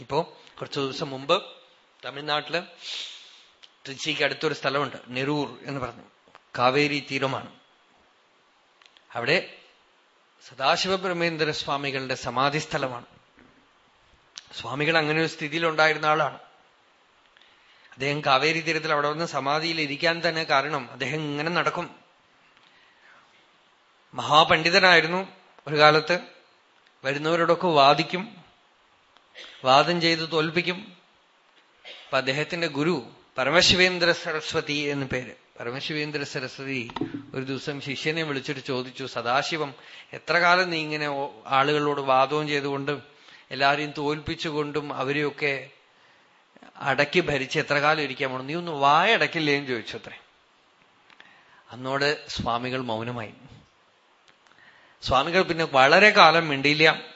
ഇപ്പോ കുറച്ചു ദിവസം മുമ്പ് തമിഴ്നാട്ടിൽ ട്രിച്ചിക്ക് അടുത്തൊരു സ്ഥലമുണ്ട് നെരൂർ എന്ന് പറഞ്ഞു. കാവേരി തീരമാണ്. അവിടെ സദാശിവ ബ്രഹ്മേന്ദ്ര സ്വാമികളുടെ സമാധി സ്ഥലമാണ്. സ്വാമികൾ അങ്ങനെ ഒരു സ്ഥിതിയിലുണ്ടായിരുന്ന ആളാണ്. അദ്ദേഹം കാവേരി തീരത്തിൽ അവിടെ വന്ന് സമാധിയിൽ ഇരിക്കാൻ തന്നെ കാരണം അദ്ദേഹം ഇങ്ങനെ നടക്കും. മഹാപണ്ഡിതനായിരുന്നു. ഒരു കാലത്ത് വരുന്നവരോടൊക്കെ വാദിക്കും. വാദം ചെയ്ത് തോൽപ്പിക്കും. അപ്പൊ അദ്ദേഹത്തിന്റെ ഗുരു പരമശിവേന്ദ്ര സരസ്വതി എന്ന് പേര്. പരമശിവേന്ദ്ര സരസ്വതി ഒരു ദിവസം ശിഷ്യനെ വിളിച്ചിട്ട് ചോദിച്ചു സദാശിവം എത്ര കാലം നീ ഇങ്ങനെ ആളുകളോട് വാദവും ചെയ്തുകൊണ്ടും എല്ലാവരെയും തോൽപ്പിച്ചുകൊണ്ടും അവരെയൊക്കെ അടക്കി ഭരിച്ച് എത്ര കാലം ഇരിക്കാൻ പോകണം നീ ഒന്ന് വായ വായടക്കില്ലേന്ന് ചോദിച്ചു അത്രേ അന്നോട് സ്വാമികൾ മൗനമായി. സ്വാമികൾ പിന്നെ വളരെ കാലം മിണ്ടിയില്ല.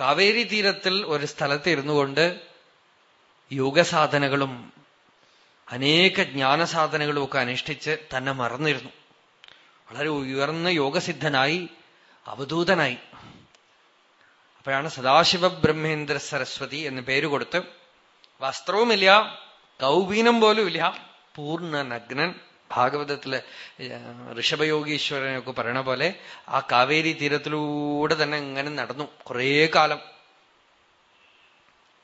കാവേരി തീരത്തിൽ ഒരു സ്ഥലത്ത് ഇരുന്നു കൊണ്ട് യോഗസാധനകളും അനേക ജ്ഞാനസാധനകളും ഒക്കെ അനുഷ്ഠിച്ച് തന്നെ മറന്നിരുന്നു. വളരെ ഉയർന്ന യോഗസിദ്ധനായി അവധൂതനായി. അപ്പോഴാണ് സദാശിവ ബ്രഹ്മേന്ദ്ര സരസ്വതി എന്ന് പേര് കൊടുത്ത് വസ്ത്രവുമില്ല കൗബീനം പോലും ഇല്ല പൂർണ നഗ്നൻ. ഭാഗവതത്തില് ഋഷഭയോഗീശ്വരനൊക്കെ പറയണ പോലെ ആ കാവേരി തീരത്തിലൂടെ തന്നെ ഇങ്ങനെ നടന്നു കുറേ കാലം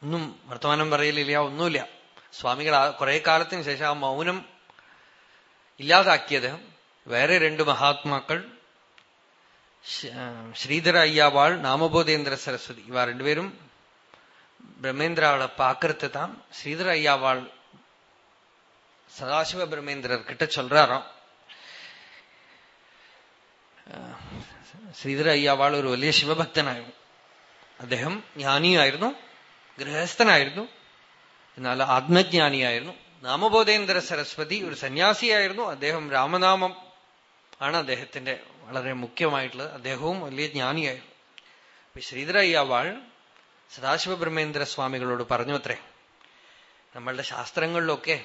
ഒന്നും വർത്തമാനം പറയലില്ല ഒന്നുമില്ല സ്വാമികൾ കുറെ കാലത്തിന് ശേഷം ആ മൗനം ഇല്ലാതാക്കിയത് വേറെ രണ്ട് മഹാത്മാക്കൾ ശ്രീധര അയ്യാവാൾ നാമബോധേന്ദ്ര സരസ്വതി ഇവ രണ്ടുപേരും பிரம்மேந்திராவோட பாக்குறது தான் ஸ்ரீதர ஐயாவாள் சதாசிவ பிரம்மேந்திரர் கிட்ட சொல்றாராம் ശ്രീധര അയ്യാവാൾ ഒരു വലിയ ശിവഭക്തനായിരുന്നു അദ്ദേഹം ജ്ഞാനിയായിരുന്നു ഗൃഹസ്ഥനായിരുന്നു എന്നാൽ ആത്മജ്ഞാനിയായിരുന്നു നാമബോധേന്ദ്ര സരസ്വതി ഒരു സന്യാസിയായിരുന്നു അദ്ദേഹം രാമനാമം ആണ് അദ്ദേഹത്തിന്റെ വളരെ മുഖ്യമായിട്ടുള്ളത് അദ്ദേഹവും വലിയ ജ്ഞാനിയായിരുന്നു ശ്രീധര അയ്യാവാൾ സദാശിവ ബ്രഹ്മേന്ദ്ര സ്വാമികളോട് പറഞ്ഞു അത്രേ നമ്മളുടെ ശാസ്ത്രങ്ങളിലൊക്കെ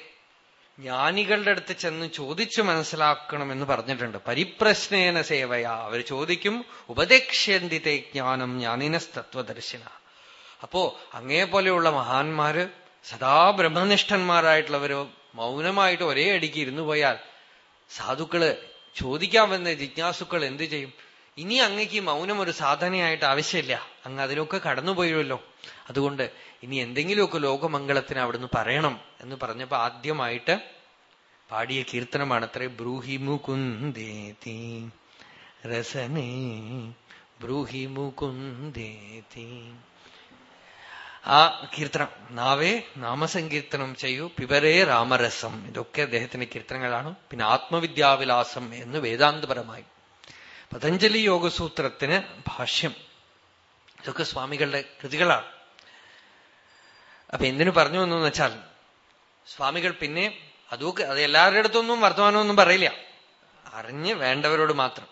ജ്ഞാനികളുടെ അടുത്ത് ചെന്ന് ചോദിച്ചു മനസ്സിലാക്കണം എന്ന് പറഞ്ഞിട്ടുണ്ട്. പരിപ്രശ്നേന സേവയാ. അവർ ചോദിക്കും ഉപദേക്ഷ്യന്തിത്തെ ജ്ഞാനം ജ്ഞാനിനസ്തത്വദർശന. അപ്പോ അങ്ങേ പോലെയുള്ള മഹാന്മാര് സദാ ബ്രഹ്മനിഷ്ഠന്മാരായിട്ടുള്ളവരോ മൗനമായിട്ട് ഒരേ അടിക്ക് ഇരുന്നു പോയാൽ സാധുക്കൾ ചോദിക്കാൻ വന്ന ജിജ്ഞാസുക്കൾ എന്ത് ചെയ്യും? ഇനി അങ്ങക്ക് മൗനം ഒരു സാധനയായിട്ട് ആവശ്യമില്ല. അങ്ങ് അതിലൊക്കെ കടന്നുപോയല്ലോ. അതുകൊണ്ട് ഇനി എന്തെങ്കിലുമൊക്കെ ലോകമംഗളത്തിന് അവിടുന്ന് പറയണം എന്ന് പറഞ്ഞപ്പോ ആദ്യമായിട്ട് പാടിയ കീർത്തനമാണ്. അത്ര ബ്രൂഹി മുകുന്ദേതി രസനേ ബ്രൂഹി ആ കീർത്തനം നാവേ നാമസങ്കീർത്തനം ചെയ്യൂ. പിവരേ രാമരസം. ഇതൊക്കെ അദ്ദേഹത്തിന്റെ കീർത്തനങ്ങളാണ്. പിന്നെ ആത്മവിദ്യാവിലാസം എന്ന് വേദാന്തപരമായി. പതഞ്ജലി യോഗസൂത്രത്തിന് ഭാഷ്യം. ഇതൊക്കെ സ്വാമികളുടെ കൃതികളാണ്. അപ്പൊ എന്തിനു പറഞ്ഞു എന്ന് വെച്ചാൽ സ്വാമികൾ പിന്നെ അതൊക്കെ അത് എല്ലാവരുടെ അടുത്തൊന്നും വർത്തമാനമൊന്നും പറയില്ല. അറിഞ്ഞ് വേണ്ടവരോട് മാത്രം.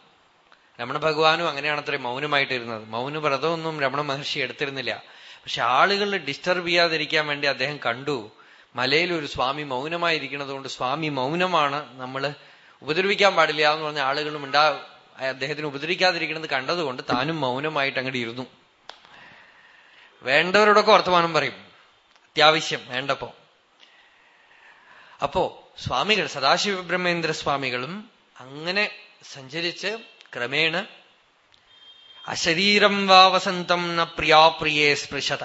രമണ ഭഗവാനും അങ്ങനെയാണത്രേ അത്രയും മൗനമായിട്ടിരുന്നത്. മൗനവ്രതമൊന്നും രമണ മഹർഷി എടുത്തിരുന്നില്ല. പക്ഷെ ആളുകളെ ഡിസ്റ്റർബ് ചെയ്യാതിരിക്കാൻ വേണ്ടി അദ്ദേഹം കണ്ടു. മലയിൽ ഒരു സ്വാമി മൗനമായിരിക്കുന്നത് കൊണ്ട് സ്വാമി മൗനമാണ് നമ്മൾ ഉപദ്രവിക്കാൻ പാടില്ല എന്ന് പറഞ്ഞ ആളുകളും ഉണ്ടാ അദ്ദേഹത്തിന് ഉപദ്രവിക്കാതിരിക്കുന്നത് കണ്ടതുകൊണ്ട് താനും മൗനമായിട്ട് അങ്ങോട്ട് ഇരുന്നു. വേണ്ടവരോടൊക്കെ വർത്തമാനം പറയും. അത്യാവശ്യം വേണ്ടപ്പോ. അപ്പോ സ്വാമികൾ സദാശിവ ബ്രഹ്മേന്ദ്ര സ്വാമികളും അങ്ങനെ സഞ്ചരിച്ച് ക്രമേണ അശരീരം വാ വസന്തം ന പ്രിയാപ്രിയേ സ്പൃശത.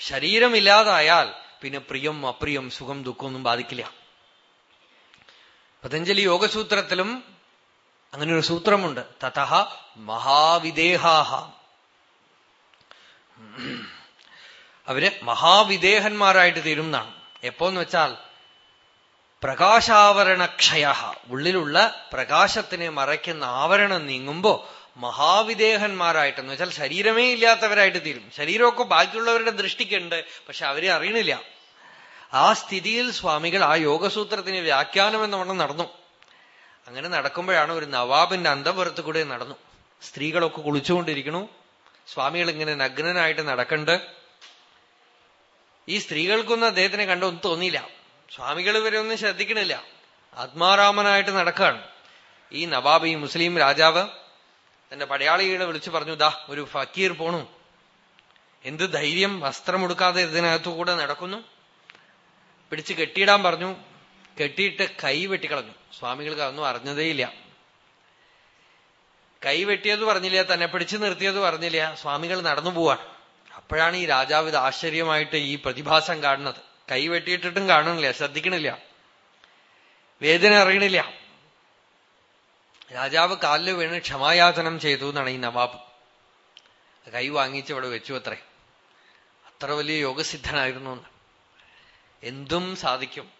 ശരീരമില്ലാതായാൽ പിന്നെ പ്രിയം അപ്രിയം സുഖം ദുഃഖമൊന്നും ബാധിക്കില്ല. പതഞ്ജലി യോഗസൂത്രത്തിലും അങ്ങനെ ഒരു സൂത്രമുണ്ട്. തഥ മഹാവിദേഹാഹ. അവർ മഹാവിദേഹന്മാരായിട്ട് തീരും എന്നാണ് എപ്പോന്ന് വെച്ചാൽ പ്രകാശാവരണക്ഷയ ഉള്ളിലുള്ള പ്രകാശത്തിനെ മറയ്ക്കുന്ന ആവരണം നീങ്ങുമ്പോ മഹാവിദേഹന്മാരായിട്ടെന്ന് വെച്ചാൽ ശരീരമേ ഇല്ലാത്തവരായിട്ട് തീരും. ശരീരമൊക്കെ ബാക്കിയുള്ളവരുടെ ദൃഷ്ടിക്കുണ്ട് പക്ഷെ അവരെ അറിയണില്ല. ആ സ്ഥിതിയിൽ സ്വാമികൾ ആ യോഗസൂത്രത്തിന് വ്യാഖ്യാനം എന്ന് പറഞ്ഞ് നടന്നു. അങ്ങനെ നടക്കുമ്പോഴാണ് ഒരു നവാബിന്റെ അന്തപുരത്ത് കൂടെ നടന്നു. സ്ത്രീകളൊക്കെ കുളിച്ചുകൊണ്ടിരിക്കണു സ്വാമികൾ ഇങ്ങനെ നഗ്നനായിട്ട് നടക്കണ്ട്. ഈ സ്ത്രീകൾക്കൊന്നും അദ്ദേഹത്തിനെ കണ്ടൊന്നും തോന്നിയില്ല. സ്വാമികൾ ഇവരെ ഒന്നും ശ്രദ്ധിക്കണില്ല. ആത്മാരാമനായിട്ട് നടക്കുകയാണ് ഈ നവാബ് ഈ മുസ്ലിം രാജാവ് തന്റെ പടയാളികളെ വിളിച്ചു പറഞ്ഞു ദാ ഒരു ഫക്കീർ പോണു. എന്ത് ധൈര്യം വസ്ത്രമെടുക്കാതെ ഇതിനകത്തു കൂടെ നടക്കുന്നു? പിടിച്ച് കെട്ടിയിടാൻ പറഞ്ഞു. കെട്ടിയിട്ട് കൈ വെട്ടിക്കളഞ്ഞു. സ്വാമികൾക്ക് അതൊന്നും അറിഞ്ഞതേയില്ല. കൈ വെട്ടിയത് പറഞ്ഞില്ല തന്നെ പിടിച്ചു നിർത്തിയത് പറഞ്ഞില്ല. സ്വാമികൾ നടന്നു പോവാണ്. അപ്പോഴാണ് ഈ രാജാവ് ഇത് ആശ്ചര്യമായിട്ട് ഈ പ്രതിഭാസം കാണുന്നത്. കൈ വെട്ടിയിട്ടിട്ടും കാണുന്നില്ല ശ്രദ്ധിക്കണില്ല. വേദന അറിയണില്ല. രാജാവ് കാലിൽ വീണ് ക്ഷമായാചനം ചെയ്തു എന്നാണ് ഈ നവാബ്. കൈ വാങ്ങിച്ച് ഇവിടെ വെച്ചു അത്രേ. അത്ര വലിയ യോഗസിദ്ധനായിരുന്നു എന്തും സാധിക്കും.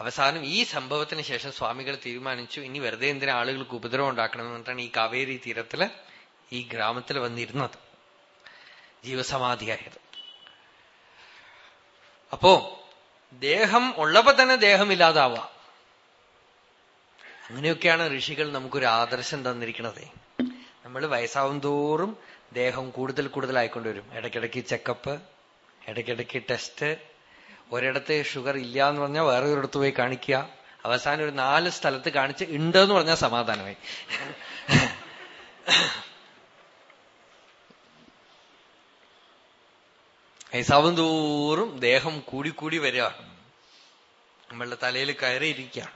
അവസാനം ഈ സംഭവത്തിന് ശേഷം സ്വാമികൾ തീരുമാനിച്ചു ഇനി വെറുതെ എന്തിനാ ആളുകൾക്ക് ഉപദ്രവം ഉണ്ടാക്കണം എന്നിട്ടാണ് ഈ കാവേരി തീരത്തിൽ ഈ ഗ്രാമത്തിൽ വന്നിരുന്നത്. ജീവസമാധിയായത്. അപ്പോ ദേഹം ഉള്ളപ്പോ തന്നെ ദേഹമില്ലാതാവുക അങ്ങനെയൊക്കെയാണ് ഋഷികൾ നമുക്കൊരു ആദർശം തന്നിരിക്കുന്നത് നമ്മൾ വയസ്സാവും തോറും ദേഹം കൂടുതൽ കൂടുതൽ കൂടുതലായിക്കൊണ്ടുവരും. ഇടയ്ക്കിടയ്ക്ക് ചെക്കപ്പ് ഇടയ്ക്കിടയ്ക്ക് ടെസ്റ്റ് ഒരിടത്ത് ഷുഗർ ഇല്ല എന്ന് പറഞ്ഞാൽ വേറെ ഒരിടത്ത് പോയി കാണിക്കുക. അവസാനം ഒരു നാല് സ്ഥലത്ത് കാണിച്ച് ഉണ്ട് എന്ന് പറഞ്ഞാൽ സമാധാനമായി. വയസ്സാവും തോറും ദേഹം കൂടിക്കൂടി വരികയാണ്. നമ്മളുടെ തലയിൽ കയറിയിരിക്കുകയാണ്.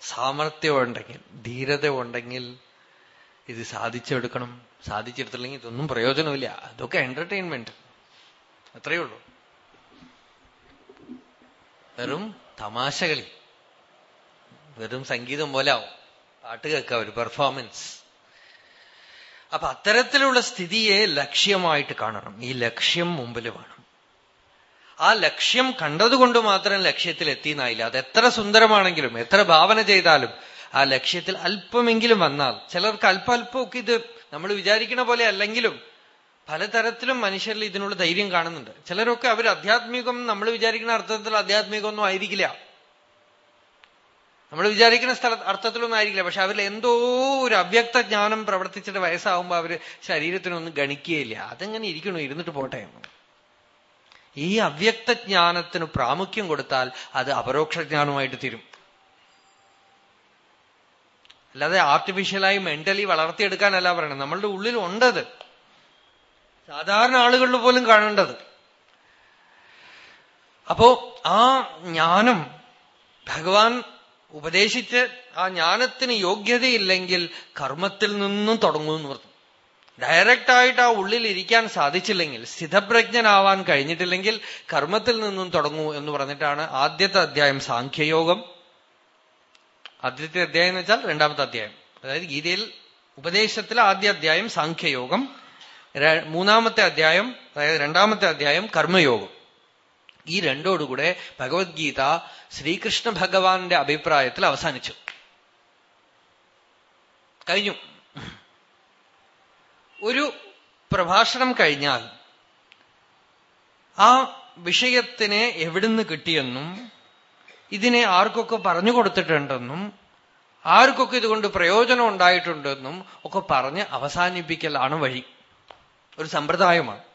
സാമർഥ്യം ഉണ്ടെങ്കിൽ ധീരത ഉണ്ടെങ്കിൽ ഇത് സാധിച്ചെടുക്കണം. സാധിച്ചെടുത്തില്ലെങ്കിൽ ഇതൊന്നും പ്രയോജനമില്ല. അതൊക്കെ എന്റർടൈൻമെന്റ് അത്രയേ ഉള്ളൂ. വെറും തമാശകളി. വെറും സംഗീതം പോലെ ആവും. പാട്ട് കേൾക്കാം ഒരു പെർഫോമൻസ് അപ്പൊ അത്തരത്തിലുള്ള സ്ഥിതിയെ ലക്ഷ്യമായിട്ട് കാണണം. ഈ ലക്ഷ്യം മുമ്പിൽ വേണം. ആ ലക്ഷ്യം കണ്ടതുകൊണ്ട് മാത്രം ലക്ഷ്യത്തിൽ എത്തിയെന്നായില്ല അത് എത്ര സുന്ദരമാണെങ്കിലും എത്ര ഭാവന ചെയ്താലും ആ ലക്ഷ്യത്തിൽ അല്പമെങ്കിലും വന്നാൽ ചിലർക്ക് അല്പല്പമൊക്കെ ഇത് നമ്മൾ വിചാരിക്കുന്ന പോലെ അല്ലെങ്കിലും പലതരത്തിലും മനുഷ്യരിൽ ഇതിനുള്ള ധൈര്യം കാണുന്നുണ്ട്. ചിലരൊക്കെ അവർ അധ്യാത്മികം നമ്മൾ വിചാരിക്കുന്ന അർത്ഥത്തിൽ അധ്യാത്മികമൊന്നും ആയിരിക്കില്ല. നമ്മൾ വിചാരിക്കുന്ന സ്ഥല അർത്ഥത്തിലൊന്നും ആയിരിക്കില്ല. പക്ഷെ അവരിൽ എന്തോ ഒരു അവ്യക്ത ജ്ഞാനം പ്രവർത്തിച്ചിട്ട് വയസ്സാവുമ്പോൾ അവർ ശരീരത്തിനൊന്നും ഗണിക്കുകയില്ല. അതെങ്ങനെ ഇരിക്കണു? ഇരുന്നിട്ട് പോട്ടെ. ഈ അവ്യക്ത ജ്ഞാനത്തിന് പ്രാമുഖ്യം കൊടുത്താൽ അത് അപരോക്ഷ ജ്ഞാനമായിട്ട് തീരും. അല്ലാതെ ആർട്ടിഫിഷ്യലായി മെന്റലി വളർത്തിയെടുക്കാനല്ല പറയണത്. നമ്മളുടെ ഉള്ളിൽ ഉണ്ടത്. സാധാരണ ആളുകളിൽ പോലും കാണേണ്ടത്. അപ്പോ ആ ജ്ഞാനം ഭഗവാൻ ഉപദേശിച്ച് ആ ജ്ഞാനത്തിന് യോഗ്യതയില്ലെങ്കിൽ കർമ്മത്തിൽ നിന്നും തുടങ്ങുമെന്ന് പറഞ്ഞു. ഡയറക്റ്റ് ആയിട്ട് ആ ഉള്ളിൽ ഇരിക്കാൻ സാധിച്ചില്ലെങ്കിൽ സ്ഥിതപ്രജ്ഞനാവാൻ കഴിഞ്ഞിട്ടില്ലെങ്കിൽ കർമ്മത്തിൽ നിന്നും തുടങ്ങൂ എന്ന് പറഞ്ഞിട്ടാണ് ആദ്യത്തെ അധ്യായം സാഖ്യയോഗം. ആദ്യത്തെ അധ്യായം എന്ന് വെച്ചാൽ രണ്ടാമത്തെ അധ്യായം. അതായത് ഗീതയിൽ ഉപദേശത്തിൽ ആദ്യ അധ്യായം സാഖ്യയോഗം മൂന്നാമത്തെ അധ്യായം അതായത് രണ്ടാമത്തെ അധ്യായം കർമ്മയോഗം. ഈ രണ്ടോടുകൂടെ ഭഗവത്ഗീത ശ്രീകൃഷ്ണ ഭഗവാന്റെ അഭിപ്രായത്തിൽ അവസാനിച്ചു. കഴിഞ്ഞു. ഒരു പ്രഭാഷണം കഴിഞ്ഞാൽ ആ വിഷയത്തിനെ എവിടുന്ന് കിട്ടിയെന്നും ഇതിനെ ആർക്കൊക്കെ പറഞ്ഞു കൊടുത്തിട്ടുണ്ടെന്നും ആർക്കൊക്കെ ഇതുകൊണ്ട് പ്രയോജനം ഉണ്ടായിട്ടുണ്ടെന്നും ഒക്കെ പറഞ്ഞ് അവസാനിപ്പിക്കലാണ് വഴി. ഒരു സമ്പ്രദായമാണ്.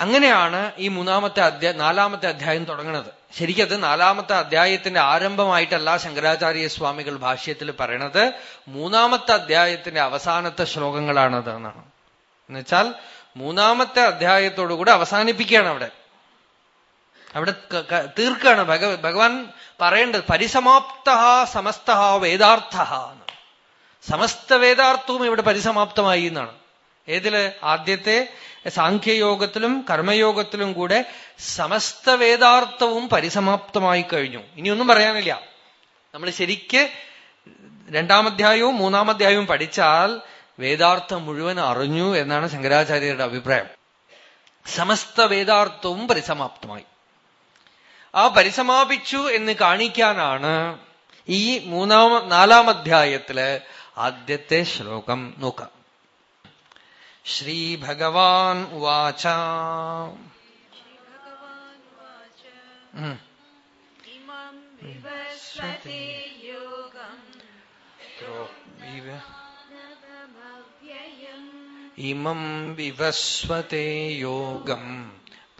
അങ്ങനെയാണ് ഈ മൂന്നാമത്തെ അധ്യായ നാലാമത്തെ അധ്യായം തുടങ്ങുന്നത് ശരിക്കത് നാലാമത്തെ അധ്യായത്തിന്റെ ആരംഭമായിട്ടല്ല ശങ്കരാചാര്യ സ്വാമികൾ ഭാഷ്യത്തിൽ പറയണത്. മൂന്നാമത്തെ അധ്യായത്തിന്റെ അവസാനത്തെ ശ്ലോകങ്ങളാണത് എന്നാണ്. എന്നുവെച്ചാൽ മൂന്നാമത്തെ അധ്യായത്തോടുകൂടെ അവസാനിപ്പിക്കുകയാണ് അവിടെ. അവിടെ തീർക്കുകയാണ്. ഭഗ ഭഗവാൻ പറയേണ്ടത് പരിസമാപ്ത സമസ്ത വേദാർത്ഥ സമസ്ത വേദാർത്ഥവും ഇവിടെ പരിസമാപ്തമായി എന്നാണ്. ഏതിൽ? ആദ്യത്തെ സാഖ്യയോഗത്തിലും കർമ്മയോഗത്തിലും കൂടെ സമസ്ത വേദാർത്ഥവും പരിസമാപ്തമായി കഴിഞ്ഞു. ഇനിയൊന്നും പറയാനില്ല. നമ്മൾ ശരിക്ക് രണ്ടാമധ്യായവും മൂന്നാമധ്യായവും പഠിച്ചാൽ വേദാർത്ഥം മുഴുവൻ അറിഞ്ഞു എന്നാണ് ശങ്കരാചാര്യരുടെ അഭിപ്രായം. സമസ്ത വേദാർത്ഥവും പരിസമാപ്തമായി. ആ പരിസമാപിച്ചു എന്ന് കാണിക്കാനാണ് ഈ മൂന്നാമ നാലാം അധ്യായത്തിൽ ആദ്യത്തെ ശ്ലോകം നോക്കാം श्री भगवान उवाच। इमं विवस्वते योगं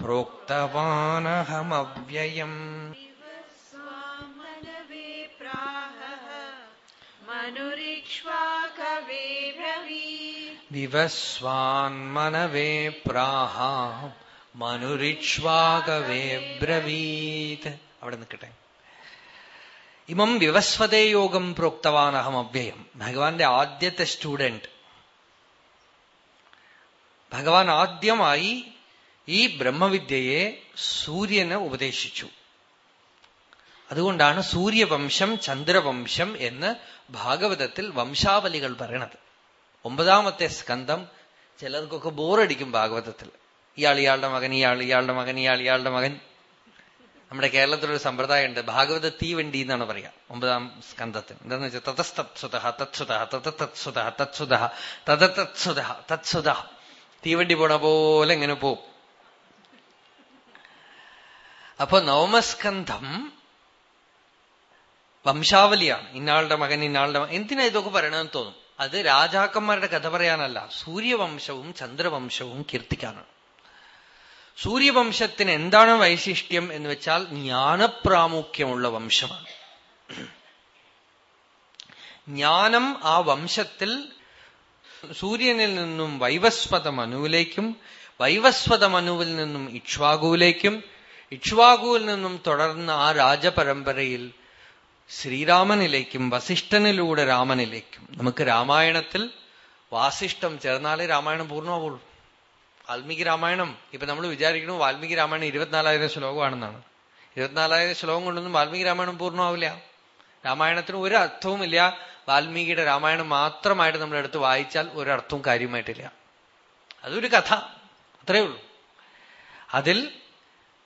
प्रोक्तवानहमव्ययम्। വിവസ്വാൻമനവേ പ്രാഹ മനുരിക്ഷ്വാകവേ ബ്രവീത് അവിടെ നിൽക്കട്ടെ. ഇമം വിവസ്വതേ യോഗം പ്രോക്തവാനഹം അവ്യയം. ഭഗവാന്റെ ആദ്യത്തെ സ്റ്റുഡന്റ് ഭഗവാൻ ആദ്യമായി ഈ ബ്രഹ്മവിദ്യയെ സൂര്യന് ഉപദേശിച്ചു. അതുകൊണ്ടാണ് സൂര്യവംശം ചന്ദ്രവംശം എന്ന് ഭാഗവതത്തിൽ വംശാവലികൾ പറയണത്. ഒമ്പതാമത്തെ സ്കന്ധം ചിലർക്കൊക്കെ ബോറടിക്കും ഭാഗവതത്തിൽ. ഇയാൾ ഇയാളുടെ മകൻ ഇയാൾ ഇയാളുടെ മകൻ ഇയാൾ ഇയാളുടെ മകൻ. നമ്മുടെ കേരളത്തിലൊരു സമ്പ്രദായമുണ്ട്. ഭാഗവത തീവണ്ടി എന്നാണ് പറയാ ഒമ്പതാം സ്കന്ധത്തിൽ. എന്താന്ന് വെച്ചാൽ തതസ്തത്സുത തത്സുത തതത്തത്സുത തത്സുത തതത്തത്സുത തത്സുത തീവണ്ടി പോണ പോലെ ഇങ്ങനെ പോവും. അപ്പൊ നവമസ്കന്ധം വംശാവലിയാണ്. ഇന്നാളുടെ മകൻ ഇന്നാളുടെ മകൻ. എന്തിനാ ഇതൊക്കെ പറയണമെന്ന് തോന്നും? അത് രാജാക്കന്മാരുടെ കഥ പറയാനല്ല. സൂര്യവംശവും ചന്ദ്രവംശവും കീർത്തിക്കാനാണ്. സൂര്യവംശത്തിന് എന്താണ് വൈശിഷ്ട്യം എന്ന് വെച്ചാൽ ജ്ഞാനപ്രാമുഖ്യമുള്ള വംശമാണ്. ജ്ഞാനം ആ വംശത്തിൽ സൂര്യനിൽ നിന്നും വൈവസ്വത മനുവിലേക്കും വൈവസ്വത മനുവിൽ നിന്നും ഇക്ഷ്വാകുവിലേക്കും ഇക്ഷ്വാകുവിൽ നിന്നും തുടർന്ന് ആ രാജപരമ്പരയിൽ ശ്രീരാമനിലേക്കും വസിഷ്ഠനിലൂടെ രാമനിലേക്കും. നമുക്ക് രാമായണത്തിൽ വാസിഷ്ഠം ചേർന്നാലേ രാമായണം പൂർണമാവുള്ളൂ. വാൽമീകി രാമായണം ഇപ്പൊ നമ്മൾ വിചാരിക്കണു വാൽമീകി രാമായണം ഇരുപത്തിനാലായിരം ശ്ലോകമാണെന്നാണ്. ഇരുപത്തിനാലായിരം ശ്ലോകം കൊണ്ടൊന്നും വാൽമീകി രാമായണം പൂർണമാവില്ല. രാമായണത്തിന് ഒരു അർത്ഥവുമില്ല വാൽമീകിയുടെ രാമായണം മാത്രമായിട്ട് നമ്മൾ എടുത്ത് വായിച്ചാൽ ഒരർത്ഥവും കാര്യമായിട്ടില്ല അതൊരു കഥ. അത്രയേ ഉള്ളൂ. അതിൽ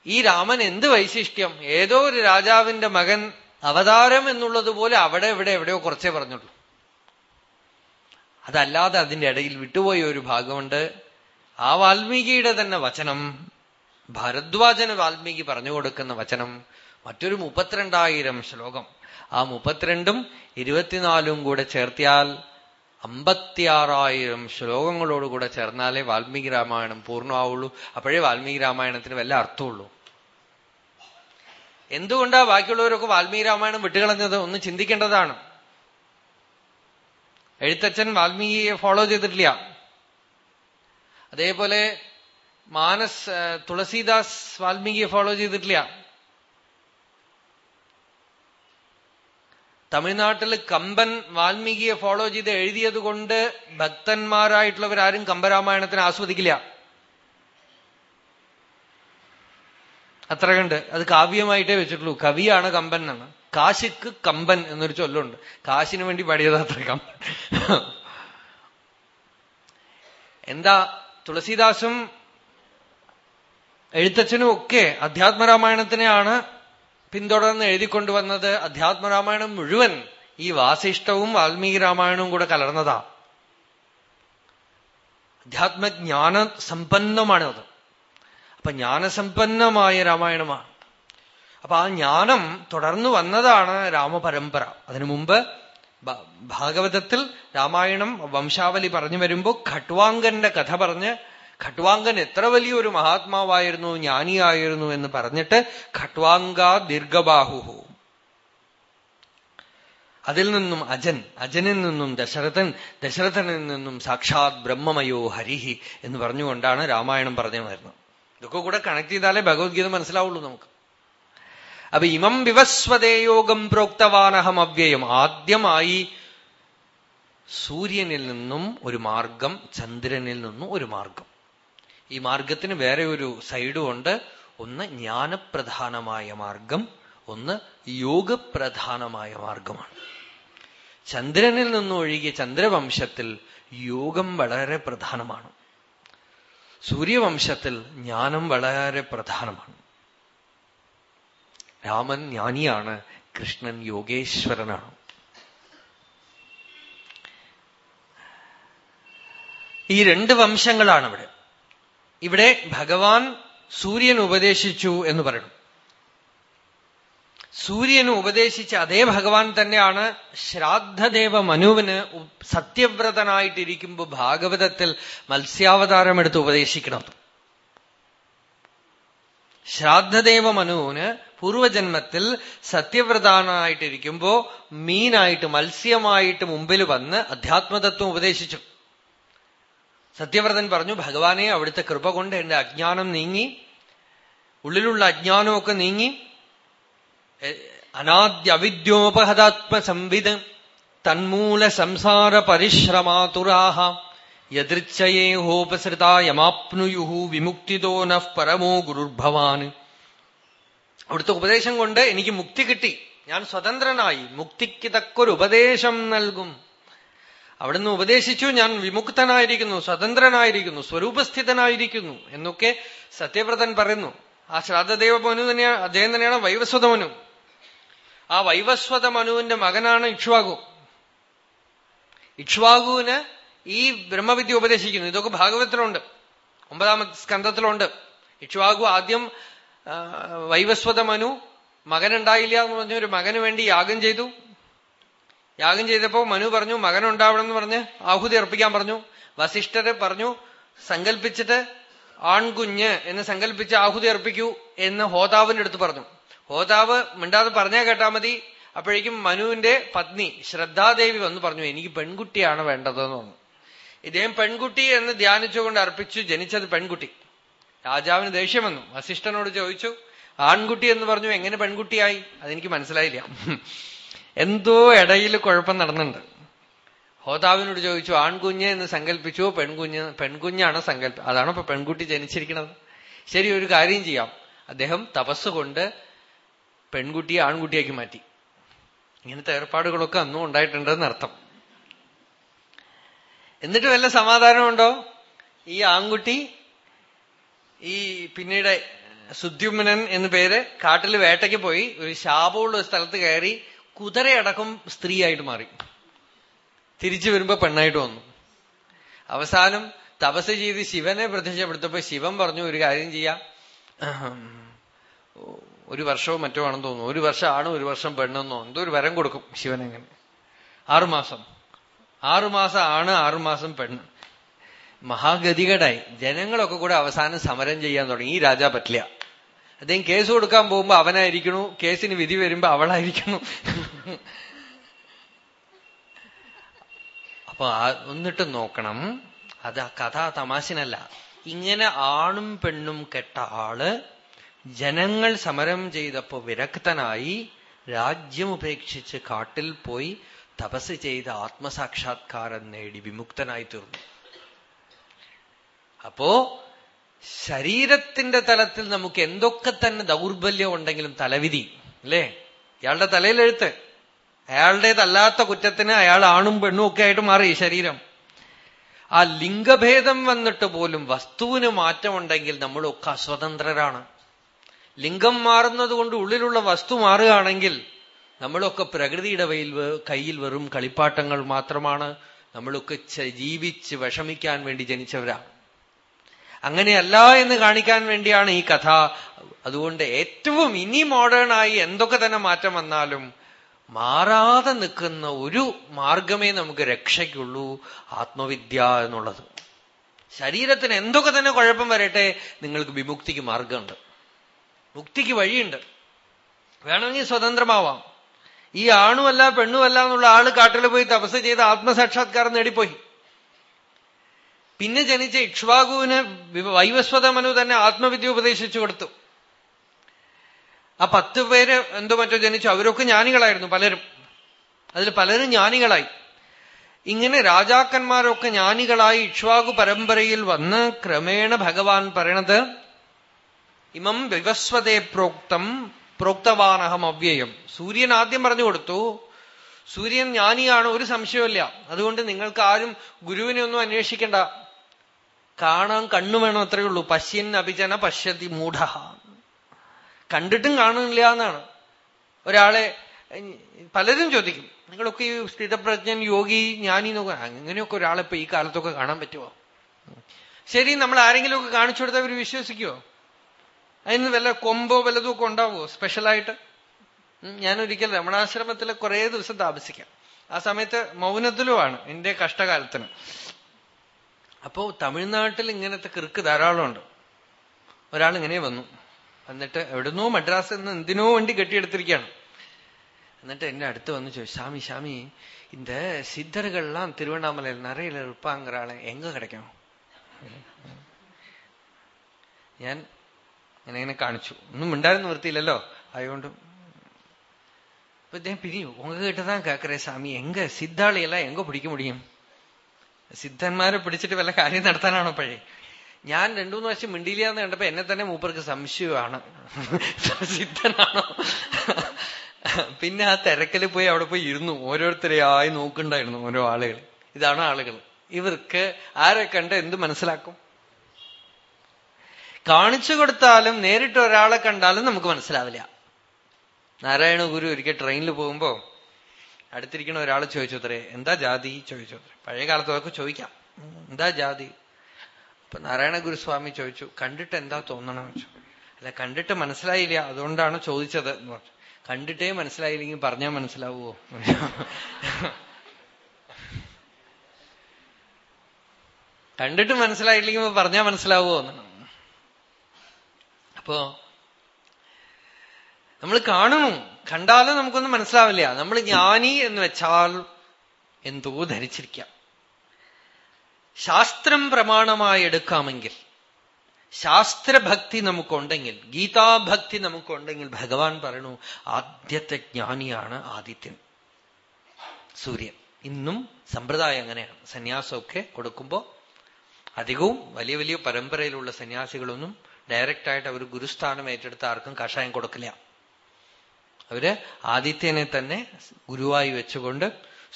ഈ രാമൻ എന്ത് വൈശിഷ്ട്യം? ഏതോ ഒരു രാജാവിന്റെ മകൻ അവതാരം എന്നുള്ളതുപോലെ അവിടെ ഇവിടെ എവിടെയോ കുറച്ചേ പറഞ്ഞുള്ളൂ. അതല്ലാതെ അതിന്റെ ഇടയിൽ വിട്ടുപോയ ഒരു ഭാഗമുണ്ട്. ആ വാൽമീകിയുടെ തന്നെ വചനം ഭരദ്വാജന് വാൽമീകി പറഞ്ഞു കൊടുക്കുന്ന വചനം മറ്റൊരു മുപ്പത്തിരണ്ടായിരം ശ്ലോകം. ആ മുപ്പത്തിരണ്ടും ഇരുപത്തിനാലും കൂടെ ചേർത്തിയാൽ അമ്പത്തിയാറായിരം ശ്ലോകങ്ങളോടുകൂടെ ചേർന്നാലേ വാൽമീകി രാമായണം പൂർണമാവുള്ളൂ. അപ്പോഴേ വാൽമീകി രാമായണത്തിന് വല്ല അർത്ഥമുള്ളൂ. എന്തുകൊണ്ടാ ബാക്കിയുള്ളവരൊക്കെ വാൽമീകി രാമായണം വിട്ടുകളഞ്ഞത്? ഒന്ന് ചിന്തിക്കേണ്ടതാണ്. എഴുത്തച്ഛൻ വാൽമീകിയെ ഫോളോ ചെയ്തിട്ടില്ല. അതേപോലെ മാനസ് തുളസീദാസ് വാൽമീകിയെ ഫോളോ ചെയ്തിട്ടില്ല. തമിഴ്നാട്ടിൽ കമ്പൻ വാൽമീകിയെ ഫോളോ ചെയ്ത് എഴുതിയത് കൊണ്ട് ഭക്തന്മാരായിട്ടുള്ളവരാരും കമ്പരാമായണത്തിന് ആസ്വദിക്കില്ല. അത്ര കണ്ട്. അത് കാവ്യമായിട്ടേ വെച്ചിട്ടുള്ളൂ. കവിയാണ് കമ്പൻ എന്നാണ്. കാശിക്ക് കമ്പൻ എന്നൊരു ചൊല്ലുണ്ട്. കാശിന് വേണ്ടി പാടിയത് അത്ര കമ്പൻ. എന്താ തുളസീദാസും എഴുത്തച്ഛനും ഒക്കെ അധ്യാത്മരാമായണത്തിനെയാണ് പിന്തുടർന്ന് എഴുതിക്കൊണ്ടുവന്നത്. അധ്യാത്മരാമായണം മുഴുവൻ ഈ വാസിഷ്ടവും വാൽമീകി രാമായണവും കൂടെ കലർന്നതാ. അധ്യാത്മജ്ഞാന സമ്പന്നമാണ് അത് അപ്പൊ ജ്ഞാനസമ്പന്നമായ രാമായണമാണ്. അപ്പൊ ആ ജ്ഞാനം തുടർന്നു വന്നതാണ് രാമപരമ്പര. അതിനു മുമ്പ് ഭാഗവതത്തിൽ രാമായണം വംശാവലി പറഞ്ഞു വരുമ്പോ ഖട്വാങ്കന്റെ കഥ പറഞ്ഞ് ഖട്വാങ്കൻ എത്ര വലിയൊരു മഹാത്മാവായിരുന്നു ജ്ഞാനിയായിരുന്നു എന്ന് പറഞ്ഞിട്ട് ഖട്വാങ്ക ദീർഘബാഹു അതിൽ നിന്നും അജൻ അജനിൽ നിന്നും ദശരഥൻ ദശരഥനിൽ നിന്നും സാക്ഷാത് ബ്രഹ്മമയോ ഹരിഹി എന്ന് പറഞ്ഞുകൊണ്ടാണ് രാമായണം പറഞ്ഞു വരുന്നത് ഇതൊക്കെ കൂടെ കണക്ട് ചെയ്താലേ ഭഗവത്ഗീത മനസ്സിലാവുള്ളൂ നമുക്ക്. അപ്പൊ ഇമം വിവസ്വതേയോഗം പ്രോക്തവാനഹം അവ്യയം. ആദ്യമായി സൂര്യനിൽ നിന്നും ഒരു മാർഗം ചന്ദ്രനിൽ നിന്നും ഒരു മാർഗം. ഈ മാർഗത്തിന് വേറെ ഒരു സൈഡും ഉണ്ട്. ഒന്ന് ജ്ഞാനപ്രധാനമായ മാർഗം ഒന്ന് യോഗപ്രധാനമായ മാർഗമാണ്. ചന്ദ്രനിൽ നിന്നും ഒഴുകിയ ചന്ദ്രവംശത്തിൽ യോഗം വളരെ പ്രധാനമാണ്. സൂര്യവംശത്തിൽ ജ്ഞാനം വളരെ പ്രധാനമാണ്. രാമൻ ജ്ഞാനിയാണ് കൃഷ്ണൻ യോഗേശ്വരനാണ്. ഈ രണ്ട് വംശങ്ങളാണ് ഇവിടെ ഇവിടെ ഭഗവാൻ സൂര്യൻ ഉപദേശിച്ചു എന്ന് പറയണം സൂര്യന് ഉപദേശിച്ച അതേ ഭഗവാൻ തന്നെയാണ് ശ്രാദ്ധദേവ മനുവിന് സത്യവ്രതനായിട്ടിരിക്കുമ്പോൾ ഭാഗവതത്തിൽ മത്സ്യാവതാരം എടുത്ത് ഉപദേശിക്കണം. ശ്രാദ്ധദേവ മനുവിന് പൂർവജന്മത്തിൽ സത്യവ്രതാനായിട്ടിരിക്കുമ്പോ മീനായിട്ട് മത്സ്യമായിട്ട് മുമ്പിൽ വന്ന് അധ്യാത്മതത്വം ഉപദേശിച്ചു. സത്യവ്രതൻ പറഞ്ഞു ഭഗവാനെ അവിടുത്തെ കൃപ കൊണ്ട് എന്റെ അജ്ഞാനം നീങ്ങി ഉള്ളിലുള്ള അജ്ഞാനമൊക്കെ നീങ്ങി അനാദ്യ അവിദ്യോപഹതാത്മസംവിത് തന്മൂല സംസാര പരിശ്രമാതുരാഹ യദൃച്ഛയേ ഹോപസൃത യമാപ്നുയു വിമുക്തിതോ നഃ പരമോ അവിടുത്തെ ഉപദേശം കൊണ്ട് എനിക്ക് മുക്തി കിട്ടി. ഞാൻ സ്വതന്ത്രനായി. മുക്തിക്ക് തക്കൊരു ഉപദേശം നൽകും. അവിടുന്ന് ഉപദേശിച്ചു ഞാൻ വിമുക്തനായിരിക്കുന്നു സ്വതന്ത്രനായിരിക്കുന്നു സ്വരൂപസ്ഥിതനായിരിക്കുന്നു എന്നൊക്കെ സത്യവ്രതൻ പറയുന്നു. ആ ശ്രാദ്ധദേവ മനു തന്നെയാണ് അദ്ദേഹം തന്നെയാണ് വൈവസ്വത മനു ആ വൈവസ്വത മനുവിന്റെ മകനാണ് ഇക്ഷ്വാകു. ഇക്ഷ്വാകുവിന് ഈ ബ്രഹ്മവിദ്യ ഉപദേശിക്കുന്നു. ഇതൊക്കെ ഭാഗവത്തിലുണ്ട് ഒമ്പതാമത്തെ സ്കന്ധത്തിലുണ്ട്. ഇക്ഷ്വാകു ആദ്യം വൈവസ്വത മനു മകനുണ്ടായില്ല എന്ന് പറഞ്ഞ ഒരു മകന് വേണ്ടി യാഗം ചെയ്തു. യാഗം ചെയ്തപ്പോ മനു പറഞ്ഞു മകനുണ്ടാവണം എന്ന് പറഞ്ഞ് ആഹുതി അർപ്പിക്കാൻ പറഞ്ഞു. വസിഷ്ഠര് പറഞ്ഞു സങ്കല്പിച്ചിട്ട് ആൺകുഞ്ഞ് എന്ന് സങ്കല്പിച്ച് ആഹുതി അർപ്പിക്കൂ എന്ന് ഹോതാവിന്റെ അടുത്ത് പറഞ്ഞു. ഹോതാവ് മിണ്ടാതെ പറഞ്ഞാൽ കേട്ടാ മതി. അപ്പോഴേക്കും മനുവിന്റെ പത്നി ശ്രദ്ധാദേവി വന്ന് പറഞ്ഞു എനിക്ക് പെൺകുട്ടിയാണ് വേണ്ടതെന്ന് പറഞ്ഞു ഇദ്ദേഹം പെൺകുട്ടി എന്ന് ധ്യാനിച്ചുകൊണ്ട് അർപ്പിച്ചു ജനിച്ചത് പെൺകുട്ടി. രാജാവിന് ദേഷ്യം വന്നു. വസിഷ്ഠനോട് ചോദിച്ചു ആൺകുട്ടി എന്ന് പറഞ്ഞു എങ്ങനെ പെൺകുട്ടിയായി? അതെനിക്ക് മനസ്സിലായില്ല. എന്തോ ഇടയിൽ കുഴപ്പം നടന്നുണ്ട് ഹോതാവിനോട് ചോദിച്ചു ആൺകുഞ്ഞ് എന്ന് സങ്കല്പിച്ചു പെൺകുഞ്ഞ് പെൺകുഞ്ഞാണ് സങ്കല്പം? അതാണ് ഇപ്പൊ പെൺകുട്ടി ജനിച്ചിരിക്കുന്നത് ശരി ഒരു കാര്യം ചെയ്യാം. അദ്ദേഹം തപസ്സുകൊണ്ട് പെൺകുട്ടിയെ ആൺകുട്ടിയാക്കി മാറ്റി. ഇങ്ങനത്തെ ഏർപ്പാടുകളൊക്കെ അന്നും ഉണ്ടായിട്ടുണ്ടെന്ന് അർത്ഥം. എന്നിട്ട് വല്ല സമാധാനമുണ്ടോ? ഈ ആൺകുട്ടി ഈ പിന്നീട് സുദ്യുമ്നൻ എന്ന പേര് കാട്ടിൽ വേട്ടയ്ക്ക് പോയി ഒരു ശാപമുള്ള ഒരു സ്ഥലത്ത് കയറി കുതിരയടക്കം സ്ത്രീയായിട്ട് മാറി. തിരിച്ചു വരുമ്പോ പെണ്ണായിട്ട് വന്നു. അവസാനം തപസ് ചെയ്ത് ശിവനെ പ്രത്യക്ഷപ്പെടുത്തപ്പോ ശിവൻ പറഞ്ഞു ഒരു കാര്യം ചെയ്യാം. ഒരു വർഷവും മറ്റോ ആണെന്ന് തോന്നുന്നു. ഒരു വർഷം ആണ് ഒരു വർഷം പെണ്ണെന്നോ എന്തോ ഒരു വരം കൊടുക്കും ശിവൻ എങ്ങനെ ആറുമാസം. ആറുമാസം ആണ് ആറുമാസം പെണ്ണ്. മഹാഗതികടായി. ജനങ്ങളൊക്കെ കൂടെ അവസാനം സമരം ചെയ്യാൻ തുടങ്ങി. ഈ രാജാ പറ്റില്ല അദ്ദേഹം കേസ് കൊടുക്കാൻ പോകുമ്പോ അവനായിരിക്കണു കേസിന് വിധി വരുമ്പോ അവളായിരിക്കണു അപ്പൊ എന്നിട്ട് നോക്കണം. അത് കഥ തമാശനല്ല. ഇങ്ങനെ ആണും പെണ്ണും കെട്ട ആൾ ജനങ്ങൾ സമരം ചെയ്തപ്പോ വിരക്തനായി രാജ്യം ഉപേക്ഷിച്ച് കാട്ടിൽ പോയി തപസ് ചെയ്ത് ആത്മസാക്ഷാത്കാരം നേടി വിമുക്തനായി തീർന്നു. അപ്പോ ശരീരത്തിന്റെ തലത്തിൽ നമുക്ക് എന്തൊക്കെ തന്നെ ദൗർബല്യം ഉണ്ടെങ്കിലും തലവിധി അല്ലേ? ഇയാളുടെ തലയിലെഴുത്ത്. അയാളുടേതല്ലാത്ത കുറ്റത്തിന് അയാൾ ആണും പെണ്ണും ഒക്കെ ആയിട്ട് മാറി ശരീരം. ആ ലിംഗഭേദം വന്നിട്ട് പോലും വസ്തുവിന് മാറ്റമുണ്ടെങ്കിൽ നമ്മളൊക്കെ അസ്വതന്ത്രരാണ്. ലിംഗം മാറുന്നത് കൊണ്ട് ഉള്ളിലുള്ള വസ്തു മാറുകയാണെങ്കിൽ നമ്മളൊക്കെ പ്രകൃതിയുടെ വയിൽ കയ്യിൽ വെറും കളിപ്പാട്ടങ്ങൾ മാത്രമാണ് നമ്മളൊക്കെ ജീവിച്ച് വിഷമിക്കാൻ വേണ്ടി ജനിച്ചവരാണ് അങ്ങനെയല്ല എന്ന് കാണിക്കാൻ വേണ്ടിയാണ് ഈ കഥ. അതുകൊണ്ട് ഏറ്റവും ഇനി മോഡേണായി എന്തൊക്കെ തന്നെ മാറ്റം വന്നാലും മാറാതെ നിൽക്കുന്ന ഒരു മാർഗമേ നമുക്ക് രക്ഷയ്ക്കുള്ളൂ ആത്മവിദ്യ എന്നുള്ളത്. ശരീരത്തിന് എന്തൊക്കെ തന്നെ കുഴപ്പം വരട്ടെ നിങ്ങൾക്ക് വിമുക്തിക്ക് മാർഗമുണ്ട്. മുക്തിക്ക് വഴിയുണ്ട്. വേണമെങ്കിൽ സ്വതന്ത്രമാവാം. ഈ ആണുമല്ല പെണ്ണുമല്ല എന്നുള്ള ആൾ കാട്ടിൽ പോയി തപസ് ചെയ്ത് ആത്മസാക്ഷാത്കാരം നേടിപ്പോയി. പിന്നെ ജനിച്ച ഇക്ഷ്വാകുവിന് വൈവസ്വത മനു തന്നെ ആത്മവിദ്യ ഉപദേശിച്ചു കൊടുത്തു. ആ പത്ത് പേര് എന്തോ മറ്റോ ജനിച്ചു. അവരൊക്കെ ജ്ഞാനികളായിരുന്നു പലരും. അതിൽ പലരും ജ്ഞാനികളായി. ഇങ്ങനെ രാജാക്കന്മാരൊക്കെ ജ്ഞാനികളായി ഇക്ഷ്വാകു പരമ്പരയിൽ വന്ന് ക്രമേണ ഭഗവാൻ പറയണത് ഇമം വിവസ്വതേ പ്രോക്തം പ്രോക്തവാനഹം അവ്യയം. സൂര്യൻ ആദ്യം പറഞ്ഞു കൊടുത്തു സൂര്യൻ ജ്ഞാനിയാണ് ഒരു സംശയമില്ല അതുകൊണ്ട് നിങ്ങൾക്ക് ആരും ഗുരുവിനെ ഒന്നും അന്വേഷിക്കേണ്ട. കാണാൻ കണ്ണു വേണം അത്രയേ ഉള്ളൂ. പശ്യൻ അഭിജന പശ്യതി മൂഢ. കണ്ടിട്ടും കാണുന്നില്ല എന്നാണ്. ഒരാളെ പലരും ചോദിക്കും നിങ്ങളൊക്കെ ഈ സ്ഥിതപ്രജ്ഞൻ യോഗി ജ്ഞാനി നോക്കുക അങ്ങനെയൊക്കെ ഒരാളെ ഇപ്പൊ ഈ കാലത്തൊക്കെ കാണാൻ പറ്റുമോ ശരി നമ്മൾ ആരെങ്കിലുമൊക്കെ കാണിച്ചു കൊടുത്താൽ അവർ വിശ്വസിക്കുമോ അതിന് വല്ല കൊമ്പോ വല്ലതും ഒക്കെ ഉണ്ടാവുമോ സ്പെഷ്യലായിട്ട് ഞാനൊരിക്കൽ രമണാശ്രമത്തിൽ കുറേ ദിവസം താമസിക്കാം ആ സമയത്ത് മൗനത്തിലുമാണ് എന്റെ കഷ്ടകാലത്തിന് അപ്പോ തമിഴ്നാട്ടിൽ ഇങ്ങനത്തെ കിറുക്ക് ധാരാളമുണ്ട് ഒരാൾ ഇങ്ങനെ വന്നു എന്നിട്ട് എവിടുന്നോ മദ്രാസിൽ നിന്ന് എന്തിനോ വേണ്ടി കെട്ടിയെടുത്തിരിക്കുകയാണ് എന്നിട്ട് എന്റെ അടുത്ത് വന്ന് ചോദിച്ചു சாமி சாமி இந்த சித்தர்கள்லாம் திருவண்ணாமலையில் நிறைய இருப்பாங்கிறாள் எங்க கிடைக்கும் ഞാൻ ഞാൻ കാണിച്ചു. ഒന്നും മിണ്ടാതെ നിർത്തിയില്ലല്ലോ അതുകൊണ്ട് இப்போ ഇദ്ദേഹം பிரியும் உங்ககிட்ட தான் കേക്കറേ സ്വാമി. എങ്ക சித்தாளையெல்லாம் எங்க പിടിക്ക മുടിയും? സിദ്ധന്മാരെ പിടിച്ചിട്ട് വല്ല കാര്യം നടത്താനാണോ പഴേ? ഞാൻ രണ്ടു മൂന്ന് വർഷം മിണ്ടിയില്ലാന്ന് കണ്ടപ്പോ എന്നെ തന്നെ മൂപ്പർക്ക് സംശയമാണ്. സിദ്ധനാണോ? പിന്നെ ആ തിരക്കിൽ പോയി അവിടെ പോയി ഇരുന്നു. ഓരോരുത്തരെയായി നോക്കുണ്ടായിരുന്നു ഓരോ ആളുകൾ ഇതാണ് ആളുകൾ ഇവർക്ക് ആരെ കണ്ട് എന്ത് മനസ്സിലാക്കും? കാണിച്ചു കൊടുത്താലും നേരിട്ട് ഒരാളെ കണ്ടാലും നമുക്ക് മനസ്സിലാവില്ല. നാരായണ ഗുരു ഒരിക്കൽ ട്രെയിനിൽ പോകുമ്പോ അടുത്തിരിക്കണ ഒരാൾ ചോദിച്ചു അത്രേ എന്താ ജാതി? ചോദിച്ചു അത്രേ പഴയ കാലത്ത് അതൊക്കെ ചോദിക്കാം. എന്താ ജാതി? അപ്പൊ നാരായണ ഗുരുസ്വാമി ചോദിച്ചു കണ്ടിട്ട് എന്താ തോന്നണം? വെച്ചു അല്ല കണ്ടിട്ട് മനസ്സിലായില്ല അതുകൊണ്ടാണ് ചോദിച്ചത്. എന്ന് പറഞ്ഞു. കണ്ടിട്ടേ മനസ്സിലായില്ലെങ്കിൽ പറഞ്ഞാൽ മനസ്സിലാവുമോ കണ്ടിട്ട് മനസ്സിലായില്ലെങ്കിൽ പറഞ്ഞാൽ മനസ്സിലാവുമോ എന്നാണ് അപ്പോ നമ്മൾ കാണുന്നു. കണ്ടാലും നമുക്കൊന്നും മനസ്സിലാവില്ല. നമ്മൾ ജ്ഞാനി എന്ന് വെച്ചാൽ എന്തോ ധരിച്ചിരിക്കാം. ശാസ്ത്രം പ്രമാണമായി എടുക്കാമെങ്കിൽ ശാസ്ത്രഭക്തി നമുക്കുണ്ടെങ്കിൽ ഗീതാഭക്തി നമുക്കുണ്ടെങ്കിൽ ഭഗവാൻ പറയണു ആദ്യത്തെ ജ്ഞാനിയാണ് ആദിത്യൻ. സൂര്യൻ. ഇന്നും സമ്പ്രദായം അങ്ങനെയാണ്. സന്യാസമൊക്കെ കൊടുക്കുമ്പോൾ അധികവും വലിയ വലിയ പരമ്പരയിലുള്ള സന്യാസികളൊന്നും ഡയറക്റ്റായിട്ട് അവർ ഗുരുസ്ഥാനം ഏറ്റെടുത്ത ആർക്കും കഷായം കൊടുക്കില്ല. അവർ ആദിത്യനെ തന്നെ ഗുരുവായി വെച്ചുകൊണ്ട്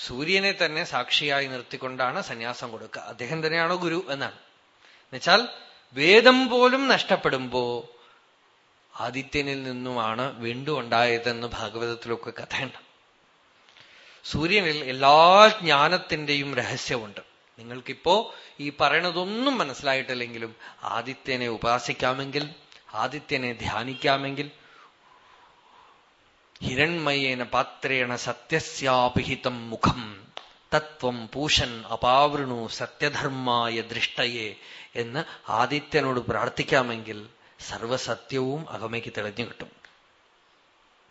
സൂര്യനെ തന്നെ സാക്ഷിയായി നിർത്തിക്കൊണ്ടാണ് സന്യാസം കൊടുക്കുക. അദ്ദേഹം തന്നെയാണോ ഗുരു എന്നാണ്. എന്നുവെച്ചാൽ വേദം പോലും നഷ്ടപ്പെടുമ്പോ ആദിത്യനിൽ നിന്നുമാണ് വീണ്ടും ഉണ്ടായതെന്ന് ഭാഗവതത്തിലൊക്കെ കഥയുണ്ട്. സൂര്യനിൽ എല്ലാ ജ്ഞാനത്തിന്റെയും രഹസ്യമുണ്ട്. നിങ്ങൾക്കിപ്പോ ഈ പറയണതൊന്നും മനസ്സിലായിട്ടില്ലെങ്കിലും ആദിത്യനെ ഉപാസിക്കാമെങ്കിൽ ആദിത്യനെ ധ്യാനിക്കാമെങ്കിൽ ഹിരൺമയേന പാത്രേണ സത്യസ്യാപിഹിതം മുഖം തത്വം പൂഷൻ അപാവൃണു സത്യധർമായ ദൃഷ്ടയെ എന്ന് ആദിത്യനോട് പ്രാർത്ഥിക്കാമെങ്കിൽ സർവസത്യവും അകമയ്ക്ക് തെളിഞ്ഞു കിട്ടും.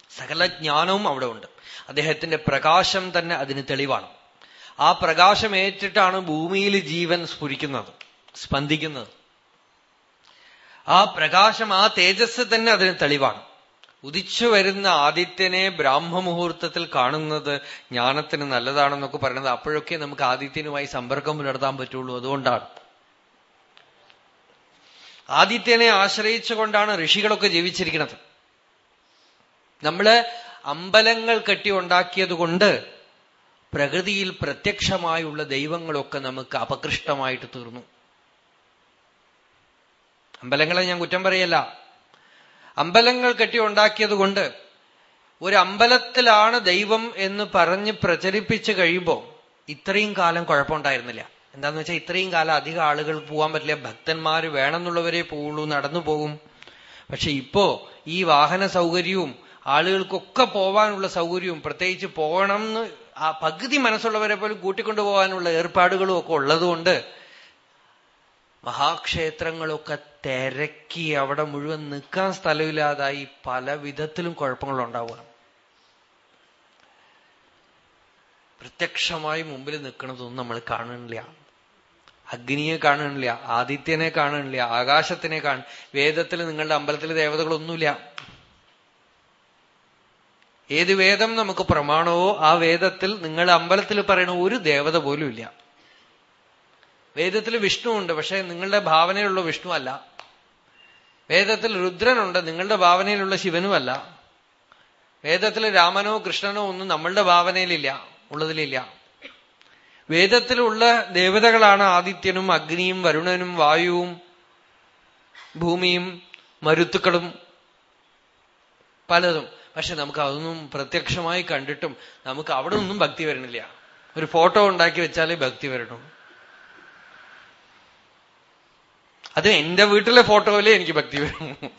സകല ജ്ഞാനവും അവിടെ ഉണ്ട്. അദ്ദേഹത്തിന്റെ പ്രകാശം തന്നെ അതിന് തെളിവാണ്. ആ പ്രകാശം ഏറ്റിട്ടാണ് ഭൂമിയിൽ ജീവൻ സ്ഫുരിക്കുന്നത് സ്പന്ദിക്കുന്നത്. ആ പ്രകാശം ആ തേജസ് തന്നെ അതിന് തെളിവാണ്. ഉദിച്ചു വരുന്ന ആദിത്യനെ ബ്രാഹ്മമുഹൂർത്തത്തിൽ കാണുന്നത് ജ്ഞാനത്തിന് നല്ലതാണെന്നൊക്കെ പറയുന്നത് അപ്പോഴൊക്കെ നമുക്ക് ആദിത്യനുമായി സമ്പർക്കം പുലർത്താൻ പറ്റുള്ളൂ അതുകൊണ്ടാണ്. ആദിത്യനെ ആശ്രയിച്ചുകൊണ്ടാണ് ഋഷികളൊക്കെ ജീവിച്ചിരിക്കുന്നത്. നമ്മൾ അമ്പലങ്ങൾ കെട്ടി ഉണ്ടാക്കിയത് കൊണ്ട് പ്രകൃതിയിൽ പ്രത്യക്ഷമായുള്ള ദൈവങ്ങളൊക്കെ നമുക്ക് അപകൃഷ്ടമായിട്ട് തീർന്നു. അമ്പലങ്ങളെ ഞാൻ കുറ്റം പറയല്ല. അമ്പലങ്ങൾ കെട്ടി ഉണ്ടാക്കിയത് ഒരു അമ്പലത്തിലാണ് ദൈവം എന്ന് പറഞ്ഞ് പ്രചരിപ്പിച്ച് കഴിയുമ്പോൾ ഇത്രയും കാലം കുഴപ്പമുണ്ടായിരുന്നില്ല. എന്താന്ന് വെച്ചാൽ ഇത്രയും കാലം അധികം ആളുകൾ പോകാൻ പറ്റില്ല. ഭക്തന്മാർ വേണമെന്നുള്ളവരെ പോവുള്ളൂ നടന്നു പോകും. പക്ഷെ ഇപ്പോ ഈ വാഹന സൗകര്യവും ആളുകൾക്കൊക്കെ പോവാനുള്ള സൗകര്യവും പ്രത്യേകിച്ച് പോകണം എന്ന് ആ പകുതി മനസ്സുള്ളവരെ പോലും കൂട്ടിക്കൊണ്ടുപോകാനുള്ള ഏർപ്പാടുകളും ഒക്കെ ഉള്ളതുകൊണ്ട് മഹാക്ഷേത്രങ്ങളൊക്കെ തിരക്കി അവിടെ മുഴുവൻ നിൽക്കാൻ സ്ഥലമില്ലാതായി പല വിധത്തിലും കുഴപ്പങ്ങളുണ്ടാവുകയാണ്. പ്രത്യക്ഷമായി മുമ്പിൽ നിൽക്കുന്നതൊന്നും നമ്മൾ കാണുന്നില്ല. അഗ്നിയെ കാണുന്നില്ല ആദിത്യനെ കാണുന്നില്ല ആകാശത്തിനെ കാണും വേദത്തിൽ നിങ്ങളുടെ അമ്പലത്തിലെ ദേവതകളൊന്നുമില്ല. ഏത് വേദം നമുക്ക് പ്രമാണമോ ആ വേദത്തിൽ നിങ്ങൾ അമ്പലത്തിൽ പറയുന്ന ഒരു ദേവത പോലും ഇല്ല. വേദത്തിൽ വിഷ്ണു ഉണ്ട് പക്ഷെ നിങ്ങളുടെ ഭാവനയിലുള്ള വിഷ്ണു അല്ല. വേദത്തിൽ രുദ്രനുണ്ട് നിങ്ങളുടെ ഭാവനയിലുള്ള ശിവനുമല്ല വേദത്തിൽ രാമനോ കൃഷ്ണനോ ഒന്നും നമ്മളുടെ ഭാവനയിലില്ല ഉള്ളതിലില്ല. വേദത്തിലുള്ള ദേവതകളാണ് ആദിത്യനും അഗ്നിയും വരുണനും വായുവും ഭൂമിയും മരുത്തുക്കളും പലതും. പക്ഷെ നമുക്ക് അതൊന്നും പ്രത്യക്ഷമായി കണ്ടിട്ടും നമുക്ക് അവിടെ ഒന്നും ഭക്തി വരണില്ല ഒരു ഫോട്ടോ ഉണ്ടാക്കി വെച്ചാലേ ഭക്തി വരണം അത് എന്റെ വീട്ടിലെ ഫോട്ടോയിലേ എനിക്ക് ഭക്തി വരും.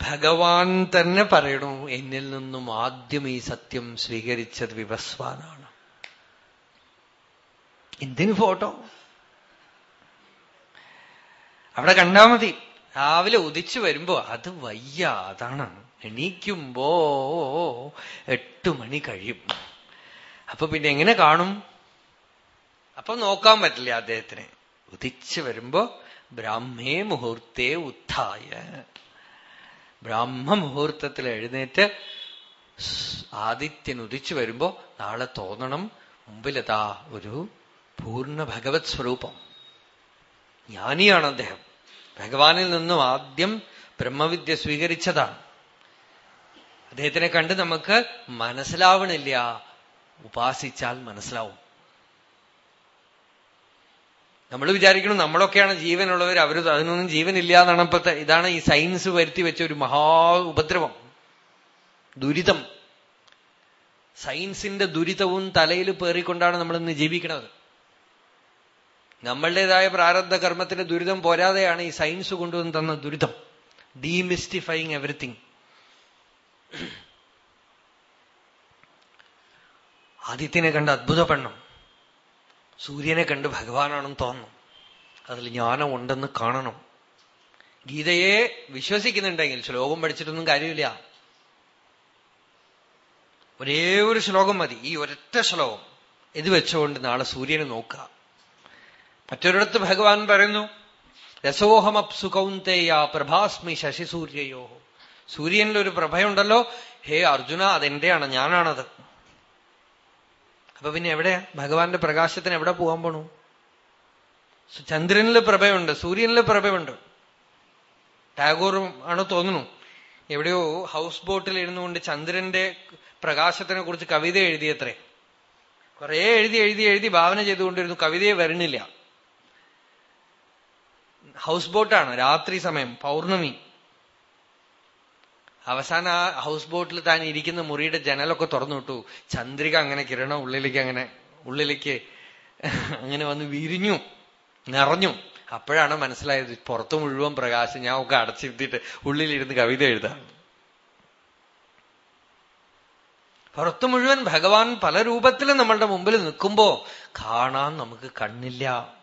ഭഗവാൻ തന്നെ പറയണു എന്നിൽ നിന്നും ആദ്യം ഈ സത്യം സ്വീകരിച്ചത് വിവസ്വാനാണ്. എന്തിന് ഫോട്ടോ? അവിടെ കണ്ടാ മതി. രാവിലെ ഉദിച്ചു വരുമ്പോ അത് വയ്യ അതാണ്. എണീക്കുമ്പോ എട്ടു മണി കഴിയും. അപ്പൊ പിന്നെ എങ്ങനെ കാണും? അപ്പൊ നോക്കാൻ പറ്റില്ല അദ്ദേഹത്തിന്. ഉദിച്ചു വരുമ്പോ ബ്രാഹ്മേ മുഹൂർത്തേ ഉത്ഥായ. ബ്രാഹ്മ മുഹൂർത്തത്തിൽ എഴുന്നേറ്റ് ആദിത്യൻ ഉദിച്ചു വരുമ്പോ നാളെ തോന്നണം മുമ്പിലതാ ഒരു പൂർണ ഭഗവത് സ്വരൂപം. ജ്ഞാനിയാണ് അദ്ദേഹം. ഭഗവാനിൽ നിന്നും ആദ്യം ബ്രഹ്മവിദ്യ സ്വീകരിച്ചതാണ്. അദ്ദേഹത്തിനെ കണ്ട് നമുക്ക് മനസ്സിലാവണില്ല. ഉപാസിച്ചാൽ മനസ്സിലാവും. നമ്മൾ വിചാരിക്കണം നമ്മളൊക്കെയാണ് ജീവനുള്ളവർ അവർ അതിനൊന്നും ജീവനില്ല എന്നാണ് ഇപ്പത്തെ ഇതാണ് ഈ സയൻസ് വരുത്തി വെച്ച ഒരു മഹാ ഉപദ്രവം. ദുരിതം. സയൻസിന്റെ ദുരിതവും തലയിൽ പേറിക്കൊണ്ടാണ് നമ്മൾ ഇന്ന് ജീവിക്കുന്നത് നമ്മളുടേതായ പ്രാരബ്ധ കർമ്മത്തിന്റെ ദുരിതം പോരാതെയാണ് ഈ സയൻസ് കൊണ്ടുവന്ന് തന്ന ദുരിതം. ഡീമിസ്റ്റിഫൈങ് എവറിത്തിങ് ആദിത്യനെ കണ്ട് അത്ഭുതപ്പെടണം. സൂര്യനെ കണ്ട് ഭഗവാനാണെന്ന് തോന്നണം. അതിൽ ജ്ഞാനം ഉണ്ടെന്ന് കാണണം. ഗീതയെ വിശ്വസിക്കുന്നുണ്ടെങ്കിൽ ശ്ലോകം പഠിച്ചിട്ടൊന്നും കാര്യമില്ല. ഒരേ ഒരു ശ്ലോകം മതി. ഈ ഒരൊറ്റ ശ്ലോകം. ഇത് വെച്ചുകൊണ്ട് നാളെ സൂര്യനെ നോക്കുക. മറ്റൊരിടത്ത് ഭഗവാൻ പറയുന്നു രസോഹമപ്സു കൗന്തേയ പ്രഭാസ്മി ശശിസൂര്യയോ. സൂര്യനിലൊരു പ്രഭയുണ്ടല്ലോ. ഹേ അർജുന അതെന്റെയാണ് ഞാനാണത്. അപ്പൊ പിന്നെ എവിടെയാ? ഭഗവാന്റെ പ്രകാശത്തിന് എവിടെ പോകാൻ പോണു? ചന്ദ്രനിൽ പ്രഭയുണ്ട് സൂര്യനിൽ പ്രഭയുണ്ട്. ടാഗോറും ആണ് തോന്നുന്നു. എവിടെയോ ഹൗസ് ബോട്ടിൽ ഇരുന്നുകൊണ്ട് ചന്ദ്രന്റെ പ്രകാശത്തിനെ കുറിച്ച് കവിത എഴുതിയത്രേ. കുറെ എഴുതി എഴുതി എഴുതി ഭാവന ചെയ്തുകൊണ്ടിരുന്നു. കവിതയെ വരണില്ല. ഹൗസ് ബോട്ടാണ് രാത്രി സമയം പൗർണമി. അവസാനം ആ ഹൗസ് ബോട്ടിൽ താൻ ഇരിക്കുന്ന മുറിയുടെ ജനലൊക്കെ തുറന്നു വിട്ടു. ചന്ദ്രിക അങ്ങനെ കിരണം ഉള്ളിലേക്ക് അങ്ങനെ ഉള്ളിലേക്ക് അങ്ങനെ വന്ന് വിരിഞ്ഞു നിറഞ്ഞു. അപ്പോഴാണ് മനസ്സിലായത് പുറത്തു മുഴുവൻ പ്രകാശം. ഞാൻ ഒക്കെ അടച്ചിരുത്തിയിട്ട് ഉള്ളിലിരുന്ന് കവിത എഴുതാം. പുറത്തു മുഴുവൻ ഭഗവാൻ പല രൂപത്തിലും നമ്മളുടെ മുമ്പിൽ നിൽക്കുമ്പോ കാണാൻ നമുക്ക് കണ്ണില്ല.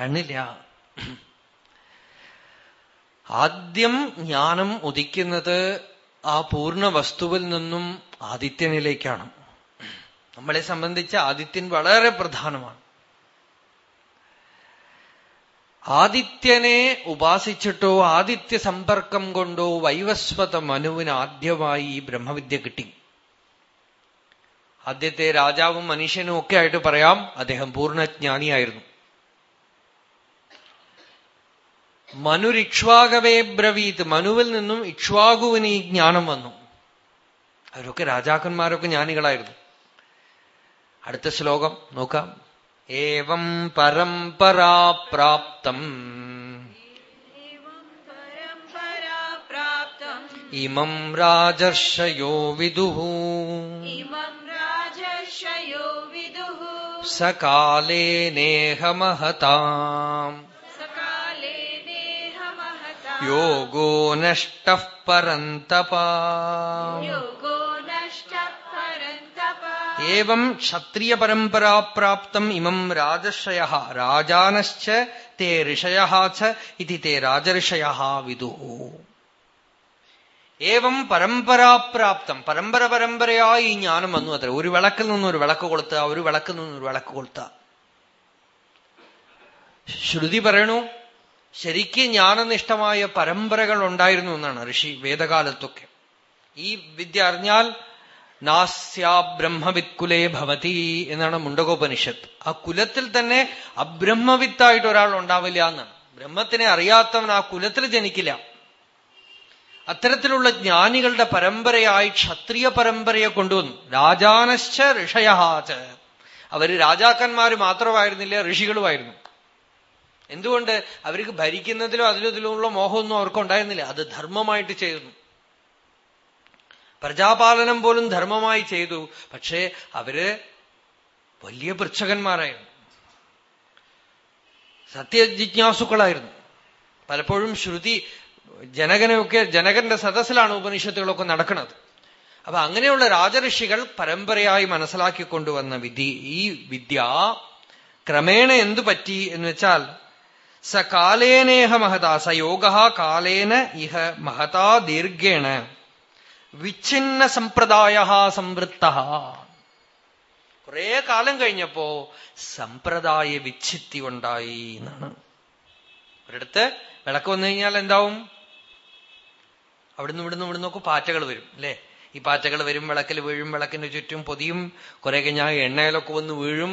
കണ്ണില്ല. ആദ്യം ജ്ഞാനം ഉദിക്കുന്നത് ആ പൂർണ വസ്തുവിൽ നിന്നും ആദിത്യനിലേക്കാണ്. നമ്മളെ സംബന്ധിച്ച് ആദിത്യൻ വളരെ പ്രധാനമാണ്. ആദിത്യനെ ഉപാസിച്ചിട്ടോ ആദിത്യ സമ്പർക്കം കൊണ്ടോ വൈവസ്വത മനുവിന് ആദ്യമായി ഈ ബ്രഹ്മവിദ്യ കിട്ടി. ആദ്യത്തെ രാജാവും മനുഷ്യനും ഒക്കെ ആയിട്ട് പറയാം അദ്ദേഹം പൂർണജ്ഞാനിയായിരുന്നു മനുരിക്ഷ്വാകവേ ബ്രവീത്. മനുവിൽ നിന്നും ഇക്ഷ്വാകുവിന് ഈ ജ്ഞാനം വന്നു. അവരൊക്കെ രാജാക്കന്മാരൊക്കെ ജ്ഞാനികളായിരുന്നു. അടുത്ത ശ്ലോകം നോക്കാം. ഏവം പരമ്പരാപ്രാപ്തം ഇമം രാജർഷയോ വിദു സകാലേ നേഹമഹതാം യോഗോ നഷ്ട പരന്തപ ഏവം പ്രാപ്തം ഇമം രാജർഷയ രാജാനശ്ച തേ ഋഷയ ചേ രാജർഷയ വിദു ഏവം പരമ്പരാപ്രാപ്തം പരമ്പര പരമ്പരയായി ഈ ജ്ഞാനം വന്നു അത്ര. ഒരു വിളക്കിൽ നിന്ന് ഒരു വിളക്ക് കൊളുത്ത ഒരു വിളക്കിൽ നിന്ന് ഒരു വിളക്ക് കൊളുത്ത ശ്രുതി പറയണു ശരിക്ക് ജ്ഞാനനിഷ്ഠമായ പരമ്പരകൾ ഉണ്ടായിരുന്നു എന്നാണ് ഋഷി വേദകാലത്തൊക്കെ. ഈ വിദ്യ അറിഞ്ഞാൽ നാസ്യാ ബ്രഹ്മവിത്കുലേ ഭവതി എന്നാണ് മുണ്ടകോപനിഷത്ത്. ആ കുലത്തിൽ തന്നെ അബ്രഹ്മവിത്തായിട്ട് ഒരാൾ ഉണ്ടാവില്ല എന്നാണ്. ബ്രഹ്മത്തിനെ അറിയാത്തവൻ ആ കുലത്തിൽ ജനിക്കില്ല. അത്തരത്തിലുള്ള ജ്ഞാനികളുടെ പരമ്പരയായി ക്ഷത്രിയ പരമ്പരയെ കൊണ്ടുവന്നു. രാജാനശ്ച ഋഷയഹാച അവർ രാജാക്കന്മാര് മാത്രമായിരുന്നില്ല ഋഷികളുമായിരുന്നു. എന്തുകൊണ്ട് അവർക്ക് ഭരിക്കുന്നതിലോ അതിലോ ഉള്ള മോഹമൊന്നും അവർക്ക് ഉണ്ടായിരുന്നില്ല? അത് ധർമ്മമായിട്ട് ചെയ്യുന്നു പ്രജാപാലനം പോലും ധർമ്മമായി ചെയ്തു. പക്ഷേ അവർ വലിയ പൃച്ഛകന്മാരായിരുന്നു. സത്യജിജ്ഞാസുക്കളായിരുന്നു. പലപ്പോഴും ശ്രുതി ജനകനൊക്കെ ജനകന്റെ സദസ്സിലാണ് ഉപനിഷത്തുകളൊക്കെ നടക്കുന്നത്. അപ്പൊ അങ്ങനെയുള്ള രാജഋഷികൾ പരമ്പരയായി മനസ്സിലാക്കിക്കൊണ്ടുവന്ന വിധി ഈ വിദ്യ ക്രമേണ എന്തു പറ്റി എന്ന് വെച്ചാൽ സ കാലേനേഹ മഹത സ യോഗ കാലേന ഇഹ മഹതാ ദീർഘേണ വിച്ഛിന്ന സമ്പ്രദായ സംവൃത്ത കുറെ കാലം കഴിഞ്ഞപ്പോ സമ്പ്രദായ വിച്ഛിത്തി ഉണ്ടായി എന്നാണ്. ഒരിടത്ത് വിളക്ക് വന്നു കഴിഞ്ഞാൽ എന്താവും? അവിടുന്ന് ഇവിടുന്ന് ഇവിടുന്ന് ഇവിടുന്നൊക്കെ പാറ്റകൾ വരും അല്ലേ? ഈ പാറ്റകൾ വരും വിളക്കിൽ വീഴും വിളക്കിന് ചുറ്റും പൊതിയും കുറെ കഴിഞ്ഞാൽ എണ്ണയിലൊക്കെ വന്ന് വീഴും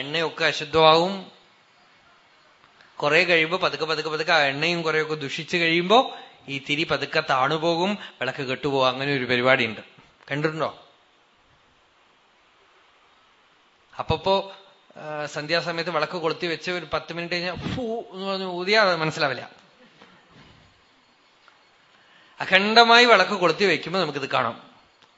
എണ്ണയൊക്കെ അശുദ്ധമാവും കുറെ കഴിയുമ്പോ പതുക്കെ പതുക്കെ പതുക്കെ ആ എണ്ണയും കുറെയൊക്കെ ദുഷിച്ചു കഴിയുമ്പോ ഈ തിരി പതുക്കെ താണുപോകും വിളക്ക് കെട്ടുപോകും അങ്ങനെ ഒരു പരിപാടി ഉണ്ട് കണ്ടിട്ടുണ്ടോ? അപ്പപ്പോ സന്ധ്യാസമയത്ത് വിളക്ക് കൊളുത്തി വെച്ച് ഒരു പത്ത് മിനിറ്റ് കഴിഞ്ഞാൽ ഫൂ ഊതിയാ മനസ്സിലാവില്ല. അഖണ്ഡമായി വിളക്ക് കൊളുത്തി വെക്കുമ്പോൾ നമുക്കിത് കാണാം.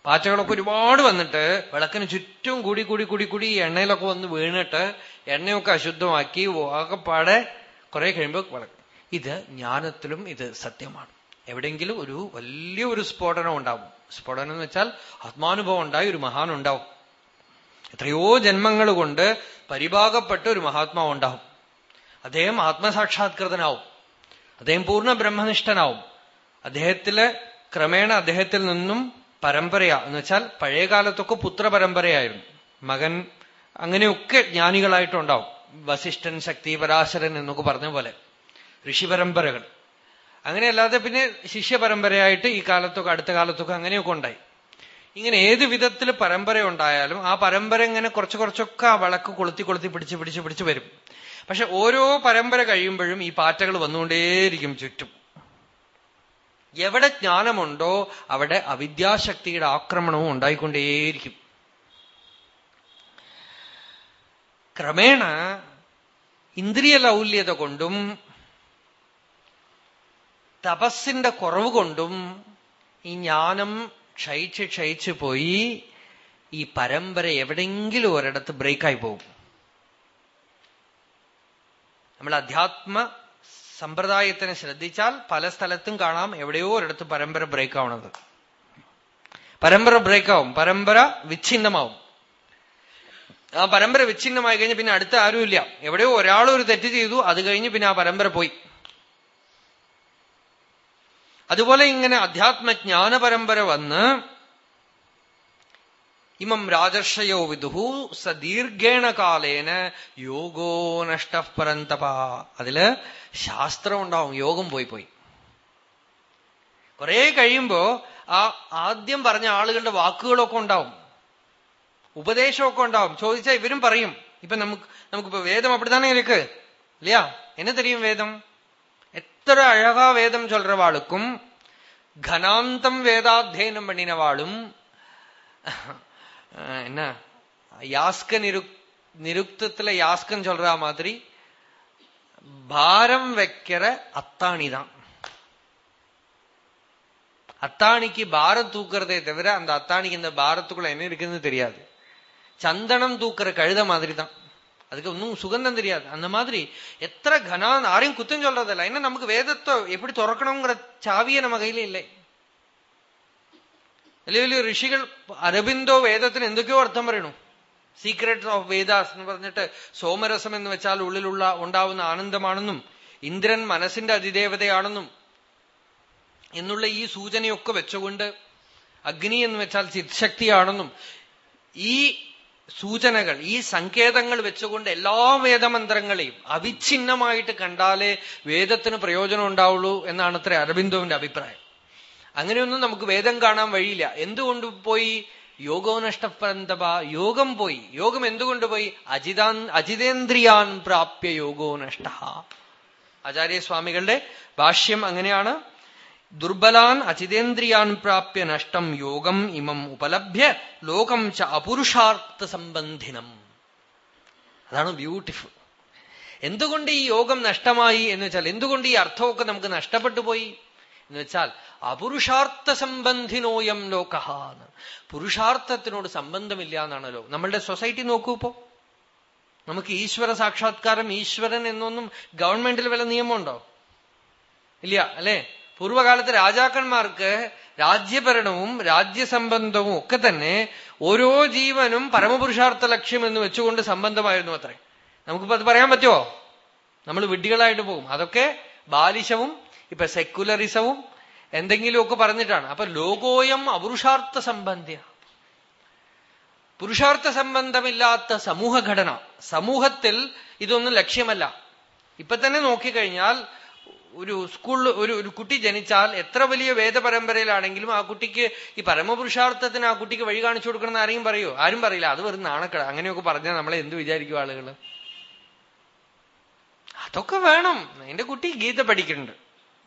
പാറ്റകളൊക്കെ ഒരുപാട് വന്നിട്ട് വിളക്കിന് ചുറ്റും കൂടി കൂടി കൂടി കൂടി എണ്ണയിലൊക്കെ വന്ന് വീണിട്ട് എണ്ണയൊക്കെ അശുദ്ധമാക്കി ആകെപ്പാടെ കുറെ കഴിയുമ്പോൾ വിളക്ക് ഇത് ജ്ഞാനത്തിലും ഇത് സത്യമാണ്. എവിടെയെങ്കിലും ഒരു വലിയ ഒരു സ്ഫോടനം ഉണ്ടാവും. സ്ഫോടനം എന്ന് വെച്ചാൽ ആത്മാനുഭവം ഉണ്ടായി ഒരു മഹാൻ ഉണ്ടാവും. എത്രയോ ജന്മങ്ങൾ കൊണ്ട് പരിഭാഗപ്പെട്ട ഒരു മഹാത്മാവ് ഉണ്ടാവും. അദ്ദേഹം ആത്മസാക്ഷാത്കൃതനാവും. അദ്ദേഹം പൂർണ ബ്രഹ്മനിഷ്ഠനാവും. അദ്ദേഹത്തിൽ ക്രമേണ അദ്ദേഹത്തിൽ നിന്നും പരമ്പരയാ. എന്ന് വെച്ചാൽ പഴയ കാലത്തൊക്കെ പുത്ര പരമ്പരയായിരുന്നു മകൻ അങ്ങനെയൊക്കെ ജ്ഞാനികളായിട്ടുണ്ടാവും. വസിഷ്ഠൻ ശക്തി പരാശരൻ എന്നൊക്കെ പറഞ്ഞ പോലെ. ഋഷിപരമ്പരകൾ. അങ്ങനെയല്ലാതെ പിന്നെ ശിഷ്യപരമ്പരയായിട്ട് ഈ കാലത്തൊക്കെ അടുത്ത കാലത്തൊക്കെ അങ്ങനെയൊക്കെ ഉണ്ടായി. ഇങ്ങനെ ഏത് വിധത്തിൽ പരമ്പര ഉണ്ടായാലും ആ പരമ്പര ഇങ്ങനെ കുറച്ച് കുറച്ചൊക്കെ ആ വിളക്ക് കൊളുത്തി കൊളുത്തി പിടിച്ച് പിടിച്ച് പിടിച്ച് വരും. പക്ഷെ ഓരോ പരമ്പര കഴിയുമ്പോഴും ഈ പാറ്റകൾ വന്നുകൊണ്ടേയിരിക്കും ചുറ്റും. എവിടെ ജ്ഞാനമുണ്ടോ അവിടെ അവിദ്യാശക്തിയുടെ ആക്രമണവും ഉണ്ടായിക്കൊണ്ടേയിരിക്കും. ക്രമേണ ഇന്ദ്രിയ ലൗല്യത കൊണ്ടും തപസ്സിന്റെ കുറവ് കൊണ്ടും ഈ ജ്ഞാനം ക്ഷയിച്ച് ക്ഷയിച്ചു പോയി ഈ പരമ്പര എവിടെങ്കിലും ഒരിടത്ത് ബ്രേക്കായി പോകും. നമ്മൾ അധ്യാത്മ സമ്പ്രദായത്തിനെ ശ്രദ്ധിച്ചാൽ പല സ്ഥലത്തും കാണാം എവിടെയോ ഒരിടത്ത് പരമ്പര ബ്രേക്ക് ആവണത് പരമ്പര ബ്രേക്കാവും. പരമ്പര വിച്ഛിന്നമാവും. ആ പരമ്പര വിച്ഛിന്നമായി കഴിഞ്ഞ് പിന്നെ അടുത്ത ആരുമില്ല എവിടെയോ ഒരാൾ ഒരു തെറ്റ് ചെയ്തു അത് കഴിഞ്ഞ് പിന്നെ ആ പരമ്പര പോയി. അതുപോലെ ഇങ്ങനെ അധ്യാത്മജ്ഞാന പരമ്പര വന്ന് ഇമം രാജർഷയോ വിദുഹു സ ദീർഘേണ കാലേന യോഗോ നഷ്ടപരന്തപ അതിൽ ശാസ്ത്രം ഉണ്ടാവും യോഗം പോയി പോയി. കുറെ കഴിയുമ്പോ ആ ആദ്യം പറഞ്ഞ ആളുകളുടെ വാക്കുകളൊക്കെ ഉണ്ടാവും. ഉപദേശമൊക്കെ ഉണ്ടാവും ചോദിച്ചാൽ ഇവരും പറയും ഇപ്പൊ നമുക്ക് നമുക്കിപ്പോ വേദം അപ്പടിത്താനേ ഇരിക്ക് இல்லையா என்ன தெரியும் வேதம் எத்தனை அழகா வேதம் சொல்றவாளுக்கும் கனாந்தம் வேதாத்தியனம் பண்ணினவாளும் என்ன யாஸ்க நிருக் நிருக்தத்துல யாஸ்கன் சொல்ற மாதிரி பாரம் வைக்கிற அத்தாணி தான் அத்தாணிக்கு பாரம் தூக்குறதே தவிர அந்த அத்தாணிக்கு இந்த பாரத்துக்குள்ள என்ன இருக்குன்னு தெரியாது சந்தனம் தூக்குற கழுத மாதிரி தான் அதுக்கு ஒன்றும் சுகந்தம் தெரியாது அந்த மாதிரி எத்தனை கனான் யாரையும் குத்தம் சொல்றதில்ல ஏன்னா நமக்கு வேதத்தை எப்படி துறக்கணுங்கிற சாவியை நம்ம கையில இல்லை വലിയ വലിയ ഋഷികൾ അരബിന്ദോ വേദത്തിന് എന്തൊക്കെയോ അർത്ഥം പറയണു. സീക്രട്ട് ഓഫ് വേദാസ് എന്ന് പറഞ്ഞിട്ട് സോമരസം എന്ന് വെച്ചാൽ ഉള്ളിലുള്ള ഉണ്ടാവുന്ന ആനന്ദമാണെന്നും ഇന്ദ്രൻ മനസ്സിന്റെ അതിദേവതയാണെന്നും എന്നുള്ള ഈ സൂചനയൊക്കെ വെച്ചുകൊണ്ട് അഗ്നി എന്ന് വെച്ചാൽ ചിത്ശക്തിയാണെന്നും ഈ സൂചനകൾ ഈ സങ്കേതങ്ങൾ വെച്ചുകൊണ്ട് എല്ലാ വേദമന്ത്രങ്ങളെയും അവിഛിന്നമായിട്ട് കണ്ടാലേ വേദത്തിന് പ്രയോജനം ഉണ്ടാവുള്ളൂ എന്നാണ് അത്ര അരബിന്ദുവിന്റെ അഭിപ്രായം. അങ്ങനെയൊന്നും നമുക്ക് വേദം കാണാൻ വഴിയില്ല. എന്തുകൊണ്ട് പോയി? യോഗോ നഷ്ടപരന്തപ യോഗം പോയി. യോഗം എന്തുകൊണ്ട് പോയി? അജിതാൻ അജിതേന്ദ്രിയാൻ പ്രാപ്യ യോഗോ നഷ്ട. ആചാര്യസ്വാമികളുടെ ഭാഷ്യം അങ്ങനെയാണ്. ദുർബലാൻ അചിതേന്ദ്രിയാൻ പ്രാപ്യ നഷ്ടം യോഗം ഇമം ഉപലഭ്യ ലോകം ച അപുരുഷാർത്ഥ സംബന്ധിനം. അതാണ് ബ്യൂട്ടിഫുൾ. എന്തുകൊണ്ട് ഈ യോഗം നഷ്ടമായി എന്ന് വെച്ചാൽ എന്തുകൊണ്ട് ഈ അർത്ഥമൊക്കെ നമുക്ക് നഷ്ടപ്പെട്ടു പോയി? എന്ന് വെച്ചാൽ അപുരുഷാർത്ഥ സംബന്ധിനോയം ലോകഹ പുരുഷാർത്ഥത്തിനോട് സംബന്ധമില്ല എന്നാണല്ലോ നമ്മളുടെ സൊസൈറ്റി നോക്കൂ ഇപ്പോ. നമുക്ക് ഈശ്വര സാക്ഷാത്കാരം ഈശ്വരൻ എന്നൊന്നും ഗവൺമെന്റിൽ വല്ല നിയമമുണ്ടോ? ഇല്ല അല്ലേ? പൂർവകാലത്ത് രാജാക്കന്മാർക്ക് രാജ്യഭരണവും രാജ്യസംബന്ധവും ഒക്കെ തന്നെ ഓരോ ജീവനും പരമപുരുഷാർത്ഥ ലക്ഷ്യം എന്ന് വെച്ചുകൊണ്ട് സംബന്ധമായിരുന്നു അത്രേ. നമുക്കിപ്പോ അത് പറയാൻ പറ്റുമോ? നമ്മൾ വിഡ്ഢികളായിട്ട് പോകും. അതൊക്കെ ബാലിശവും ഇപ്പൊ സെക്കുലറിസവും എന്തെങ്കിലുമൊക്കെ പറഞ്ഞിട്ടാണ്. അപ്പൊ ലോകോയം അപുരുഷാർത്ഥ സംബന്ധിയ. പുരുഷാർത്ഥ സംബന്ധമില്ലാത്ത സമൂഹഘടന. സമൂഹത്തിൽ ഇതൊന്നും ലക്ഷ്യമല്ല. ഇപ്പൊ തന്നെ നോക്കിക്കഴിഞ്ഞാൽ ഒരു സ്കൂളിൽ ഒരു ഒരു കുട്ടി ജനിച്ചാൽ എത്ര വലിയ വേദപരമ്പരയിലാണെങ്കിലും ആ കുട്ടിക്ക് ഈ പരമപുരുഷാർത്ഥത്തിന് ആ കുട്ടിക്ക് വഴി കാണിച്ചു കൊടുക്കണമെന്ന് ആരെയും പറയോ? ആരും പറയില്ല. അത് വെറും നാണക്കട. അങ്ങനെയൊക്കെ പറഞ്ഞാൽ നമ്മളെ എന്ത് വിചാരിക്കും ആളുകൾ അതൊക്കെ വേണം. എന്റെ കുട്ടി ഗീത പഠിക്കുന്നുണ്ട്.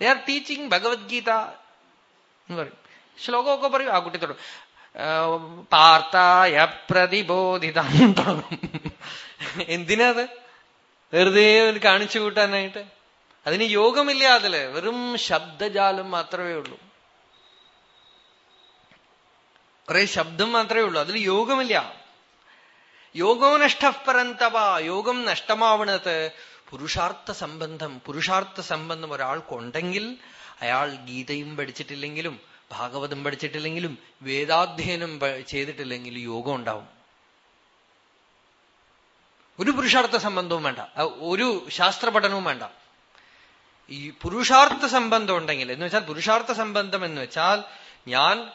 ദേ ആർ ടീച്ചിങ് ഭഗവത്ഗീത എന്ന് പറയും. ശ്ലോകമൊക്കെ പറയും. ആ കുട്ടി തുടങ്ങും. പാർത്തായ പ്രതിബോധിതം തുടങ്ങും. എന്തിനാത് വെറുതെ ഒരു കാണിച്ചു കൂട്ടാനായിട്ട്? അതിന് യോഗമില്ല അതിൽ. വെറും ശബ്ദജാലം മാത്രമേ ഉള്ളൂ. കുറെ ശബ്ദം മാത്രമേ ഉള്ളൂ. അതിൽ യോഗമില്ല. യോഗോ നഷ്ടപരന്തവ യോഗം നഷ്ടമാവണത് പുരുഷാർത്ഥ സംബന്ധം. പുരുഷാർത്ഥ സംബന്ധം ഒരാൾക്കുണ്ടെങ്കിൽ അയാൾ ഗീതയും പഠിച്ചിട്ടില്ലെങ്കിലും ഭാഗവതം പഠിച്ചിട്ടില്ലെങ്കിലും വേദാധ്യയനം ചെയ്തിട്ടില്ലെങ്കിലും യോഗം ഉണ്ടാവും. ഒരു പുരുഷാർത്ഥ സംബന്ധവും വേണ്ട. ഒരു ശാസ്ത്ര പഠനവും വേണ്ട. ഈ പുരുഷാർത്ഥ സംബന്ധം ഉണ്ടെങ്കിൽ എന്ന് വെച്ചാൽ പുരുഷാർത്ഥ സംബന്ധം എന്ന് വെച്ചാൽ ഞാൻ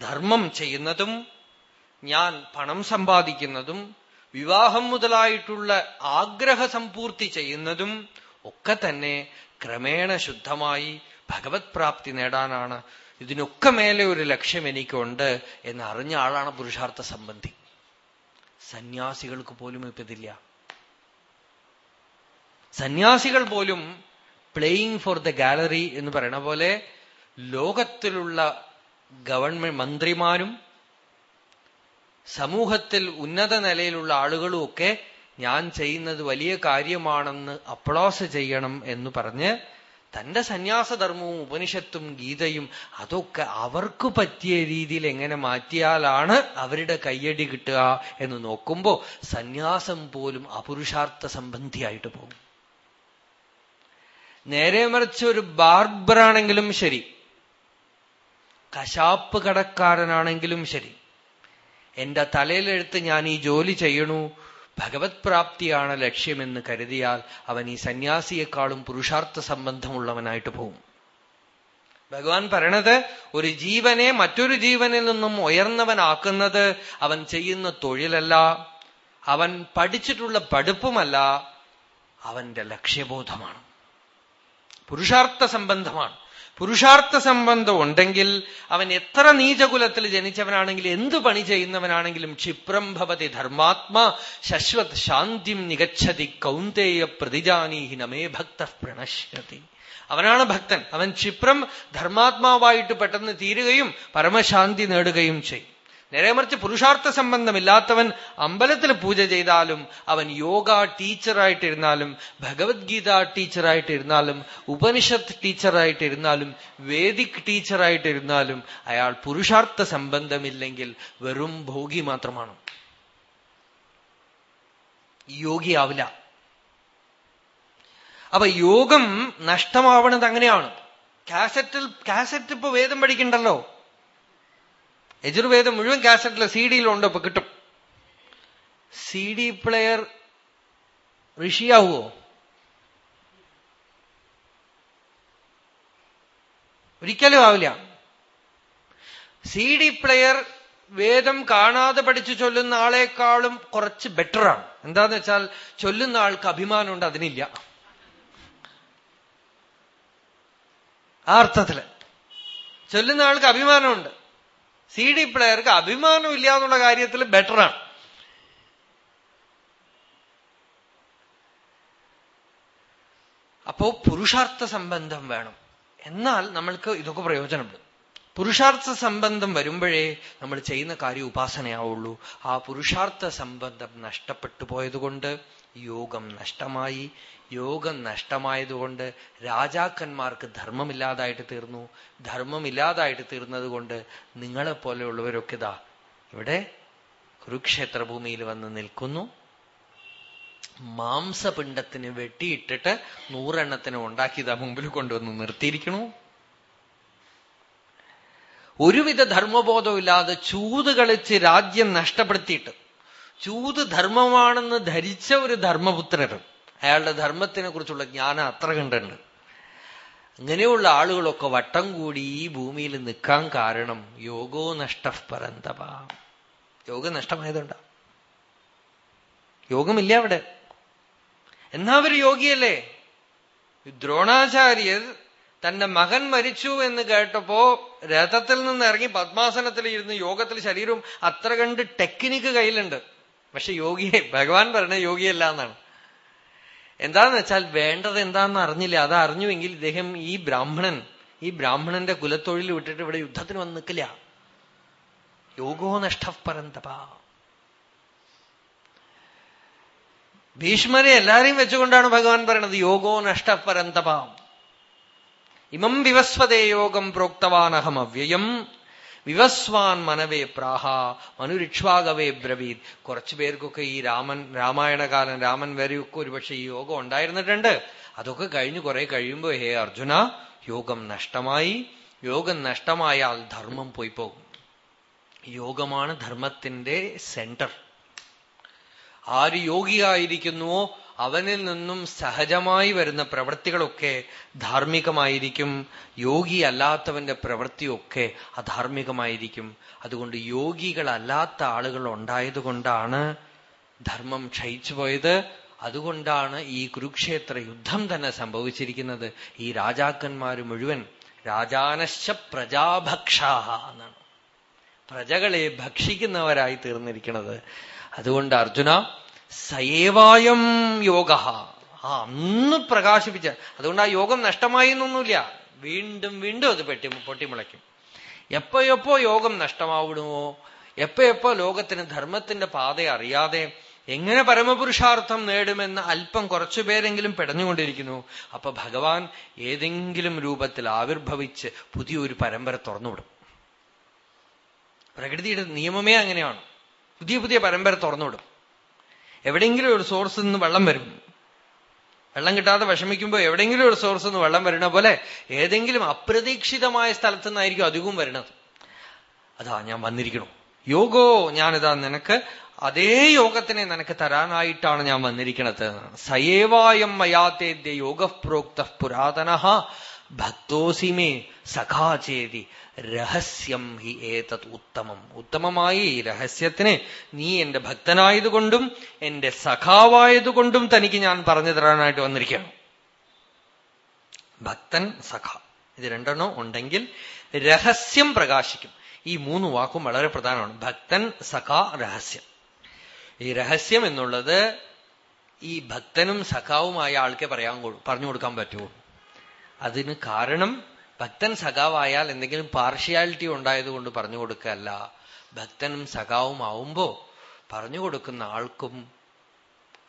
ധർമ്മം ചെയ്യുന്നതും ഞാൻ പണം സമ്പാദിക്കുന്നതും വിവാഹം മുതലായിട്ടുള്ള ആഗ്രഹ സമ്പൂർത്തി ചെയ്യുന്നതും ഒക്കെ തന്നെ ക്രമേണ ശുദ്ധമായി ഭഗവത് പ്രാപ്തി നേടാനാണ്. ഇതിനൊക്കെ മേലെ ഒരു ലക്ഷ്യം എനിക്കുണ്ട് എന്ന് അറിഞ്ഞ ആളാണ് പുരുഷാർത്ഥ സംബന്ധി. സന്യാസികൾക്ക് പോലും ഇപ്പതില്ല. സന്യാസികൾ പോലും പ്ലേയിങ് ഫോർ ദ ഗാലറി എന്ന് പറയണ പോലെ ലോകത്തിലുള്ള ഗവൺമെന്റ് മന്ത്രിമാരും സമൂഹത്തിൽ ഉന്നത നിലയിലുള്ള ആളുകളും ഒക്കെ ഞാൻ ചെയ്യുന്നത് വലിയ കാര്യമാണെന്ന് അപ്ലോസ് ചെയ്യണം എന്ന് പറഞ്ഞ് തന്റെ സന്യാസധർമ്മവും ഉപനിഷത്തും ഗീതയും അതൊക്കെ അവർക്ക് പറ്റിയ രീതിയിൽ എങ്ങനെ മാറ്റിയാലാണ് അവരുടെ കയ്യടി കിട്ടുക എന്ന് നോക്കുമ്പോൾ സന്യാസം പോലും അപുരുഷാർത്ഥ സംബന്ധിയായിട്ട് പോകും. നേരെ മറിച്ച് ഒരു ബാർബറാണെങ്കിലും ശരി. കശാപ്പ് കടക്കാരനാണെങ്കിലും ശരി. എന്റെ തലയിലെടുത്ത് ഞാൻ ഈ ജോലി ചെയ്യണു. ഭഗവത് പ്രാപ്തിയാണ് ലക്ഷ്യമെന്ന് കരുതിയാൽ അവൻ ഈ സന്യാസിയെക്കാളും പുരുഷാർത്ഥ സംബന്ധമുള്ളവനായിട്ട് പോകും ഭഗവാൻ പറയണത് ഒരു ജീവനെ മറ്റൊരു ജീവനിൽ നിന്നും ഉയർന്നവനാക്കുന്നത് അവൻ ചെയ്യുന്ന തൊഴിലല്ല. അവൻ പഠിച്ചിട്ടുള്ള പഠിപ്പുമല്ല. അവന്റെ ലക്ഷ്യബോധമാണ്. പുരുഷാർത്ഥ സംബന്ധമാണ്. പുരുഷാർത്ഥ സംബന്ധം ഉണ്ടെങ്കിൽ അവൻ എത്ര നീചകുലത്തിൽ ജനിച്ചവനാണെങ്കിലും എന്തു പണി ചെയ്യുന്നവനാണെങ്കിലും ക്ഷിപ്രം ഭവതി ധർമാത്മാ ശശ്വത് ശാന്തിം നികച്ചതി കൗന്ദേയ പ്രതിജാനീഹി നമേ ഭക്ത പ്രണശ്യതി. അവനാണ് ഭക്തൻ. അവൻ ക്ഷിപ്രം ധർമാത്മാവായിട്ട് പെട്ടെന്ന് തീരുകയും പരമശാന്തി നേടുകയും ചെയ്യും. നേരെ മറിച്ച് പുരുഷാർത്ഥ സംബന്ധമില്ലാത്തവൻ അമ്പലത്തിൽ പൂജ ചെയ്താലും അവൻ യോഗ ടീച്ചറായിട്ടിരുന്നാലും ഭഗവത്ഗീത ടീച്ചറായിട്ടിരുന്നാലും ഉപനിഷത്ത് ടീച്ചറായിട്ടിരുന്നാലും വേദിക് ടീച്ചറായിട്ടിരുന്നാലും അയാൾ പുരുഷാർത്ഥ സംബന്ധമില്ലെങ്കിൽ വെറും ഭോഗി മാത്രമാണ്. യോഗിയാവില്ല. അപ്പൊ യോഗം നഷ്ടമാവണത് അങ്ങനെയാണ് കാസറ്റിൽ കാസറ്റ് ഇപ്പൊ വേദം പഠിക്കണ്ടല്ലോ. യജുർവേദം മുഴുവൻ കാസറ്റിൽ സി ഡിയിലുണ്ട് ഇപ്പൊ കിട്ടും. സി ഡി പ്ലെയർ ഋഷിയാവുമോ ഒരിക്കലും ആവില്ല. സി ഡി പ്ലെയർ വേദം കാണാതെ പഠിച്ചു ചൊല്ലുന്ന ആളെക്കാളും കുറച്ച് ബെറ്ററാണ്. എന്താന്ന് വെച്ചാൽ ചൊല്ലുന്ന ആൾക്ക് അഭിമാനമുണ്ട് അതിനില്ല. ആ അർത്ഥത്തിൽ. ചൊല്ലുന്ന ആൾക്ക് അഭിമാനമുണ്ട്. സി ഡി പ്ലെയർക്ക് അഭിമാനം ഇല്ല എന്നുള്ള കാര്യത്തിൽ ബെറ്ററാണ്. അപ്പോ പുരുഷാർത്ഥ സംബന്ധം വേണം. എന്നാൽ നമ്മൾക്ക് ഇതൊക്കെ പ്രയോജനമുണ്ട്. പുരുഷാർത്ഥ സംബന്ധം വരുമ്പോഴേ നമ്മൾ ചെയ്യുന്ന കാര്യം ഉപാസനയാവുള്ളൂ. ആ പുരുഷാർത്ഥ സംബന്ധം നഷ്ടപ്പെട്ടു പോയതുകൊണ്ട് യോഗം നഷ്ടമായി. യോഗം നഷ്ടമായതുകൊണ്ട് രാജാക്കന്മാർക്ക് ധർമ്മമില്ലാതായിട്ട് തീർന്നു. ധർമ്മമില്ലാതായിട്ട് തീർന്നത് കൊണ്ട് നിങ്ങളെപ്പോലെയുള്ളവരൊക്കെ ഇതാ ഇവിടെ കുരുക്ഷേത്ര ഭൂമിയിൽ വന്ന് നിൽക്കുന്നു. മാംസപിണ്ടത്തിന് വെട്ടിയിട്ടിട്ട് നൂറെണ്ണത്തിന് ഉണ്ടാക്കിയതാ മുമ്പിൽ കൊണ്ടുവന്ന് നിർത്തിയിരിക്കണു ഒരുവിധ ധർമ്മബോധമില്ലാതെ ചൂത് കളിച്ച് രാജ്യം നഷ്ടപ്പെടുത്തിയിട്ട് ചൂത് ധർമ്മമാണെന്ന് ധരിച്ച ഒരു ധർമ്മപുത്രൻ. അയാളുടെ ധർമ്മത്തിനെ കുറിച്ചുള്ള ജ്ഞാനം അത്ര കണ്ടുണ്ട്. അങ്ങനെയുള്ള ആളുകളൊക്കെ വട്ടം കൂടി ഈ ഭൂമിയിൽ നിൽക്കാൻ കാരണം യോഗോ നഷ്ട പരന്തപ. യോഗം നഷ്ടമായതുകൊണ്ടാ. യോഗമില്ല അവിടെ. എന്നാ അവർ യോഗിയല്ലേ? ദ്രോണാചാര്യർ തന്റെ മകൻ മരിച്ചു എന്ന് കേട്ടപ്പോ രഥത്തിൽ നിന്ന് ഇറങ്ങി പത്മാസനത്തിൽ ഇരുന്ന് യോഗത്തിൽ ശരീരം അത്ര കണ്ട് ടെക്നിക്ക് കയ്യിലുണ്ട്. പക്ഷെ യോഗിയെ ഭഗവാൻ പറഞ്ഞ യോഗിയല്ല എന്നാണ്. എന്താന്ന് വെച്ചാൽ വേണ്ടത് എന്താന്ന് അറിഞ്ഞില്ല. അത് അറിഞ്ഞുവെങ്കിൽ ഇദ്ദേഹം ഈ ബ്രാഹ്മണൻ ഈ ബ്രാഹ്മണന്റെ കുലത്തൊഴിൽ വിട്ടിട്ട് ഇവിടെ യുദ്ധത്തിന് വന്ന് നിൽക്കില്ല. യോഗോ നഷ്ടപരന്തപ ഭീഷ്മരെ എല്ലാരെയും വെച്ചുകൊണ്ടാണ് ഭഗവാൻ പറയണത് യോഗോ നഷ്ടപരന്തപ ഇമം വിവസ്വതേ യോഗം പ്രോക്തവാനഹം അവ്യയം വിവസ്വാൻ മനവേ പ്രാഹ മനുരിക്ഷവാകവേ ബ്രവീത്. കുറച്ചു പേർക്കൊക്കെ ഈ രാമൻ രാമായണകാലം രാമൻ വരെയൊക്കെ ഒരുപക്ഷെ ഈ യോഗം ഉണ്ടായിരുന്നിട്ടുണ്ട്. അതൊക്കെ കഴിഞ്ഞു കുറെ കഴിയുമ്പോ ഹേ അർജുന യോഗം നഷ്ടമായി. യോഗം നഷ്ടമായാൽ ധർമ്മം പോയി പോകും. യോഗമാണ് ധർമ്മത്തിന്റെ സെന്റർ ആര് യോഗിയായിരിക്കുന്നുവോ അവനിൽ നിന്നും സഹജമായി വരുന്ന പ്രവൃത്തികളൊക്കെ ധാർമ്മികമായിരിക്കും. യോഗി അല്ലാത്തവന്റെ പ്രവൃത്തിയൊക്കെ അധാർമികമായിരിക്കും. അതുകൊണ്ട് യോഗികളല്ലാത്ത ആളുകൾ ഉണ്ടായതുകൊണ്ടാണ് ധർമ്മം ക്ഷയിച്ചു പോയത്. അതുകൊണ്ടാണ് ഈ കുരുക്ഷേത്ര യുദ്ധം തന്നെ സംഭവിച്ചിരിക്കുന്നത്. ഈ രാജാക്കന്മാർ മുഴുവൻ രാജാനശ്ച പ്രജാഭക്ഷാഹ എന്നാണ്. പ്രജകളെ ഭക്ഷിക്കുന്നവരായി തീർന്നിരിക്കുന്നത്. അതുകൊണ്ട് അർജുന സയേവായം യോഗ. ആ അന്ന് പ്രകാശിപ്പിച്ച അതുകൊണ്ട് ആ യോഗം നഷ്ടമായി എന്നൊന്നുമില്ല. വീണ്ടും വീണ്ടും അത് പെട്ടി പൊട്ടിമുളയ്ക്കും. എപ്പോ യോഗം നഷ്ടമാവിടുമോ എപ്പോ എപ്പോ ലോകത്തിന് ധർമ്മത്തിന്റെ പാത അറിയാതെ എങ്ങനെ പരമപുരുഷാർത്ഥം നേടുമെന്ന് അല്പം കുറച്ചു പേരെങ്കിലും പെടഞ്ഞുകൊണ്ടിരിക്കുന്നു അപ്പൊ ഭഗവാൻ ഏതെങ്കിലും രൂപത്തിൽ ആവിർഭവിച്ച് പുതിയൊരു പരമ്പര തുറന്നുവിടും. പ്രകൃതിയുടെ നിയമമേ അങ്ങനെയാണ്. പുതിയ പുതിയ പരമ്പര തുറന്നുവിടും. എവിടെയെങ്കിലും ഒരു സോഴ്സിൽ നിന്ന് വെള്ളം വരും. വെള്ളം കിട്ടാതെ വിഷമിക്കുമ്പോൾ എവിടെയെങ്കിലും ഒരു സോഴ്സിൽ നിന്ന് വെള്ളം വരുന്ന പോലെ ഏതെങ്കിലും അപ്രതീക്ഷിതമായ സ്ഥലത്തു നിന്നായിരിക്കും അധികവും വരുന്നത് അതാ ഞാൻ വന്നിരിക്കണം യോഗോ ഞാനിതാ നിനക്ക് അതേ യോഗത്തിനെ നിനക്ക് തരാനായിട്ടാണ് ഞാൻ വന്നിരിക്കണത് സയേവായം മയാത്തേദ്യ യോഗ പ്രോക്ത പുരാതന ഭക്തോസിമേ സഖാചേതി രഹസ്യം ഹി ഏതത് ഉത്തമം. ഉത്തമമായി ഈ രഹസ്യത്തിന് നീ എന്റെ ഭക്തനായതുകൊണ്ടും എന്റെ സഖാവായതുകൊണ്ടും തനിക്ക് ഞാൻ പറഞ്ഞു തരാനായിട്ട് വന്നിരിക്കുകയാണ്. ഭക്തൻ സഖ ഇത് രണ്ടെണ്ണോ ഉണ്ടെങ്കിൽ രഹസ്യം പ്രകാശിക്കും. ഈ മൂന്ന് വാക്കും വളരെ പ്രധാനമാണ്. ഭക്തൻ സഖ രഹസ്യം. ഈ രഹസ്യം എന്നുള്ളത് ഈ ഭക്തനും സഖാവുമായ ആൾക്കെ പറയാൻ പറഞ്ഞു കൊടുക്കാൻ പറ്റുമോ അതിന് കാരണം ഭക്തൻ സഖാവായാൽ എന്തെങ്കിലും പാർഷ്യാലിറ്റി ഉണ്ടായതുകൊണ്ട് പറഞ്ഞു കൊടുക്കല്ല. ഭക്തനും സഖാവും ആവുമ്പോ പറഞ്ഞു കൊടുക്കുന്ന ആൾക്കും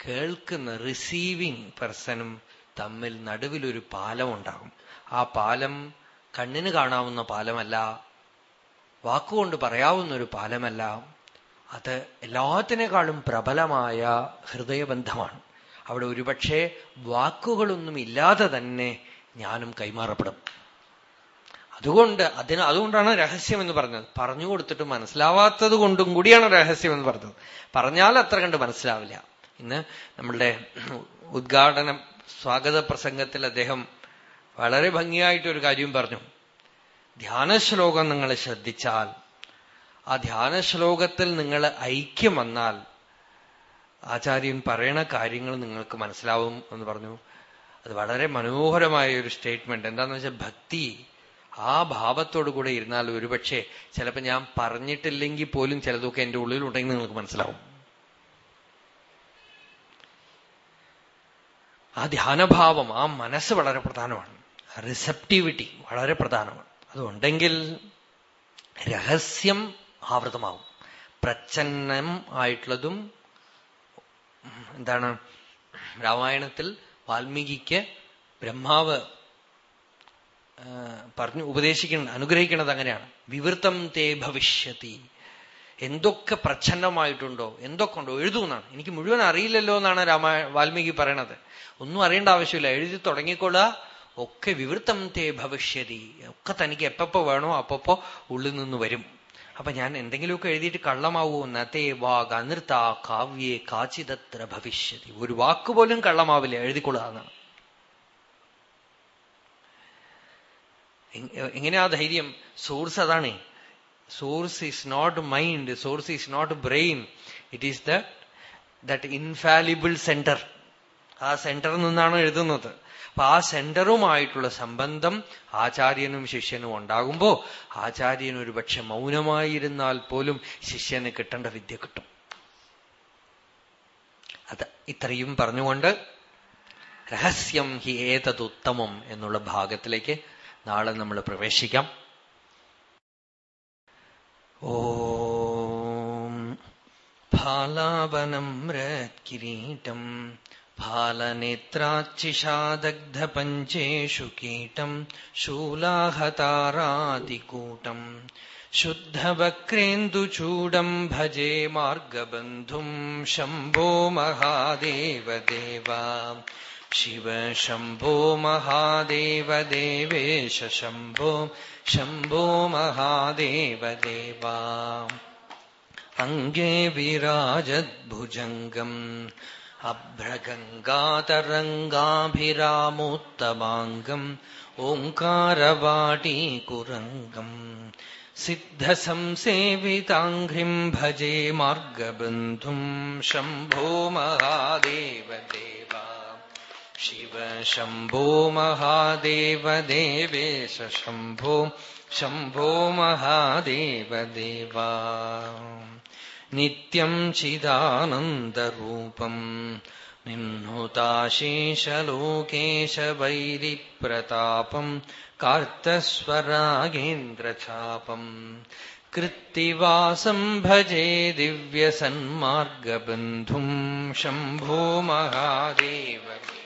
കേൾക്കുന്ന റിസീവിങ് പേഴ്സണും തമ്മിൽ നടുവിലൊരു പാലം ഉണ്ടാകും ആ പാലം കണ്ണിന് കാണാവുന്ന പാലമല്ല വാക്കുകൊണ്ട് പറയാവുന്ന ഒരു പാലമല്ല. അത് എല്ലാത്തിനേക്കാളും പ്രബലമായ ഹൃദയബന്ധമാണ്. അവിടെ ഒരുപക്ഷെ വാക്കുകളൊന്നും ഇല്ലാതെ തന്നെ ഞാനും കൈമാറപ്പെടും. അതുകൊണ്ട് അതിന് അതുകൊണ്ടാണ് രഹസ്യം എന്ന് പറഞ്ഞത്. പറഞ്ഞു കൊടുത്തിട്ട് മനസ്സിലാവാത്തത് കൊണ്ടും കൂടിയാണ് രഹസ്യം എന്ന് പറഞ്ഞത്. പറഞ്ഞാൽ അത്ര കണ്ട് മനസ്സിലാവില്ല. ഇന്ന് നമ്മളുടെ ഉദ്ഘാടന സ്വാഗത പ്രസംഗത്തിൽ അദ്ദേഹം വളരെ ഭംഗിയായിട്ടൊരു കാര്യം പറഞ്ഞു. ധ്യാന ശ്ലോകം നിങ്ങൾ ശ്രദ്ധിച്ചാൽ ആ ധ്യാന ശ്ലോകത്തിൽ നിങ്ങൾ ഐക്യം വന്നാൽ ആചാര്യൻ പറയണ കാര്യങ്ങൾ നിങ്ങൾക്ക് മനസ്സിലാവും എന്ന് പറഞ്ഞു. അത് വളരെ മനോഹരമായ ഒരു സ്റ്റേറ്റ്മെന്റ് എന്താന്ന് വെച്ചാൽ ഭക്തി ആ ഭാവത്തോടു കൂടെ ഇരുന്നാൽ ഒരുപക്ഷെ ചിലപ്പോൾ ഞാൻ പറഞ്ഞിട്ടില്ലെങ്കിൽ പോലും ചിലതൊക്കെ എന്റെ ഉള്ളിലുണ്ടെങ്കിൽ നിങ്ങൾക്ക് മനസ്സിലാവും. ആ ധ്യാനഭാവം ആ മനസ്സ് വളരെ പ്രധാനമാണ്. റിസപ്റ്റിവിറ്റി വളരെ പ്രധാനമാണ്. അതുണ്ടെങ്കിൽ രഹസ്യം ആവൃതമാവും. പ്രച്ഛന്നം ആയിട്ടുള്ളതും എന്താണ് രാമായണത്തിൽ വാൽമീകിക്ക് ബ്രഹ്മാവ് പറഞ്ഞു ഉപദേശിക്കണം അനുഗ്രഹിക്കുന്നത് അങ്ങനെയാണ്. വിവൃത്തം തേ ഭവിഷ്യത്തി എന്തൊക്കെ പ്രച്ഛന്നമായിട്ടുണ്ടോ എന്തൊക്കെ ഉണ്ടോ എഴുതുമെന്നാണ് എനിക്ക് മുഴുവൻ അറിയില്ലല്ലോ എന്നാണ് രാമാ വാൽമീകി പറയണത്. ഒന്നും അറിയേണ്ട ആവശ്യമില്ല. എഴുതി തുടങ്ങിക്കൊള്ളുക. ഒക്കെ വിവൃത്തം തേ ഭവിഷ്യതി. ഒക്കെ തനിക്ക് എപ്പപ്പോ വേണോ അപ്പപ്പോ ഉള്ളിൽ നിന്ന് വരും. അപ്പൊ ഞാൻ എന്തെങ്കിലുമൊക്കെ എഴുതിയിട്ട് കള്ളമാവൂ നത്തേ വാഗ് അനൃത്ത കാവ്യേ കാച്ചിതത്ര ഭവിഷ്യതി. ഒരു വാക്ക് പോലും കള്ളമാവില്ല. എഴുതിക്കൊള്ളുക എന്നാണ്. എങ്ങനെയാ ധൈര്യം? സോഴ്സ് അതാണ്. Source is not mind. Source is not brain. It is that infallible centre. ആ സെന്ററിൽ നിന്നാണ് എഴുതുന്നത്. അപ്പൊ ആ സെന്ററുമായിട്ടുള്ള സംബന്ധം ആചാര്യനും ശിഷ്യനും ഉണ്ടാകുമ്പോ ആചാര്യൻ ഒരു പക്ഷെ മൗനമായിരുന്നാൽ പോലും ശിഷ്യന് കിട്ടേണ്ട വിദ്യ കിട്ടും. അത് ഇത്രയും പറഞ്ഞുകൊണ്ട് രഹസ്യം ഹി ഏതതുത്തമം എന്നുള്ള ഭാഗത്തിലേക്ക് നാളെ നമ്മൾ പ്രവേശിക്കാം ഓം ഫാലാപനം രത്കിരീടം फालनेत्राच्चिषादग्धपञ्चेषु कीटम् शूलाहतारादिकूटम् शुद्धवक्रेन्दुचूडम् भजे मार्गबन्धुम् शम्भो महादेवदेवा शिव शम्भो महादेवदेवेश शम्भो शम्भो महादेवदेवा अङ्गे विराजद्भुजङ्गम् अभ्रगङ्गातरङ्गाभिरामोत्तमाङ्गम् ओङ्कारवाटीकुरङ्गम् सिद्धसंसेविताङ्घ्रिम् भजे मार्गबन्धुम् शम्भो महादेवदेवा शिव शम्भो महादेवदेवेश शम्भो शम्भो महादेवदेवा नित्यम् चिदानन्दरूपम् निह्नुताशेषलोकेशवैरिप्रतापम् कार्तस्वरागेन्द्रचापम् कृत्तिवासम् भजे दिव्यसन्मार्गबन्धुम् शम्भो महादेव शिव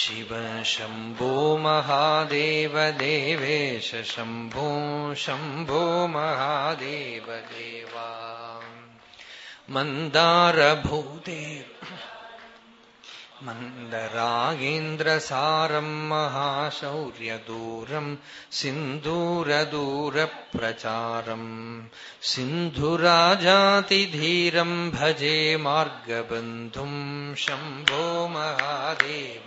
शिव शम्भो महादेव देवेश शम्भो शम्भो महादेव देवा मन्दारभूते मन्दरागेन्द्रसारम् महाशौर्यदूरम् सिन्धूरदूरप्रचारम् सिन्धुराजातिधीरम् भजे मार्गबन्धुम् शम्भो महादेव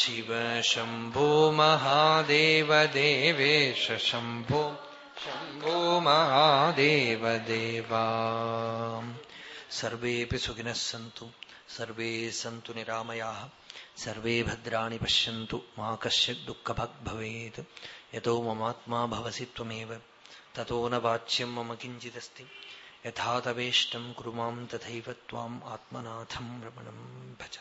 शिव शम्भो महादेव देवेश शम्भो शम्भो महादेव देवा सर्वेऽपि सुखिनः सन्तु सर्वे सन्तु निरामयाः सर्वे भद्राणि पश्यन्तु मा कश्चित् दुःखभग् भवेत् यतो ममात्मा भवसि त्वमेव ततो न वाच्यं मम किञ्चिदस्ति यथा तवेष्टं कुरु मां तथैव त्वाम् आत्मनाथं रमणं भज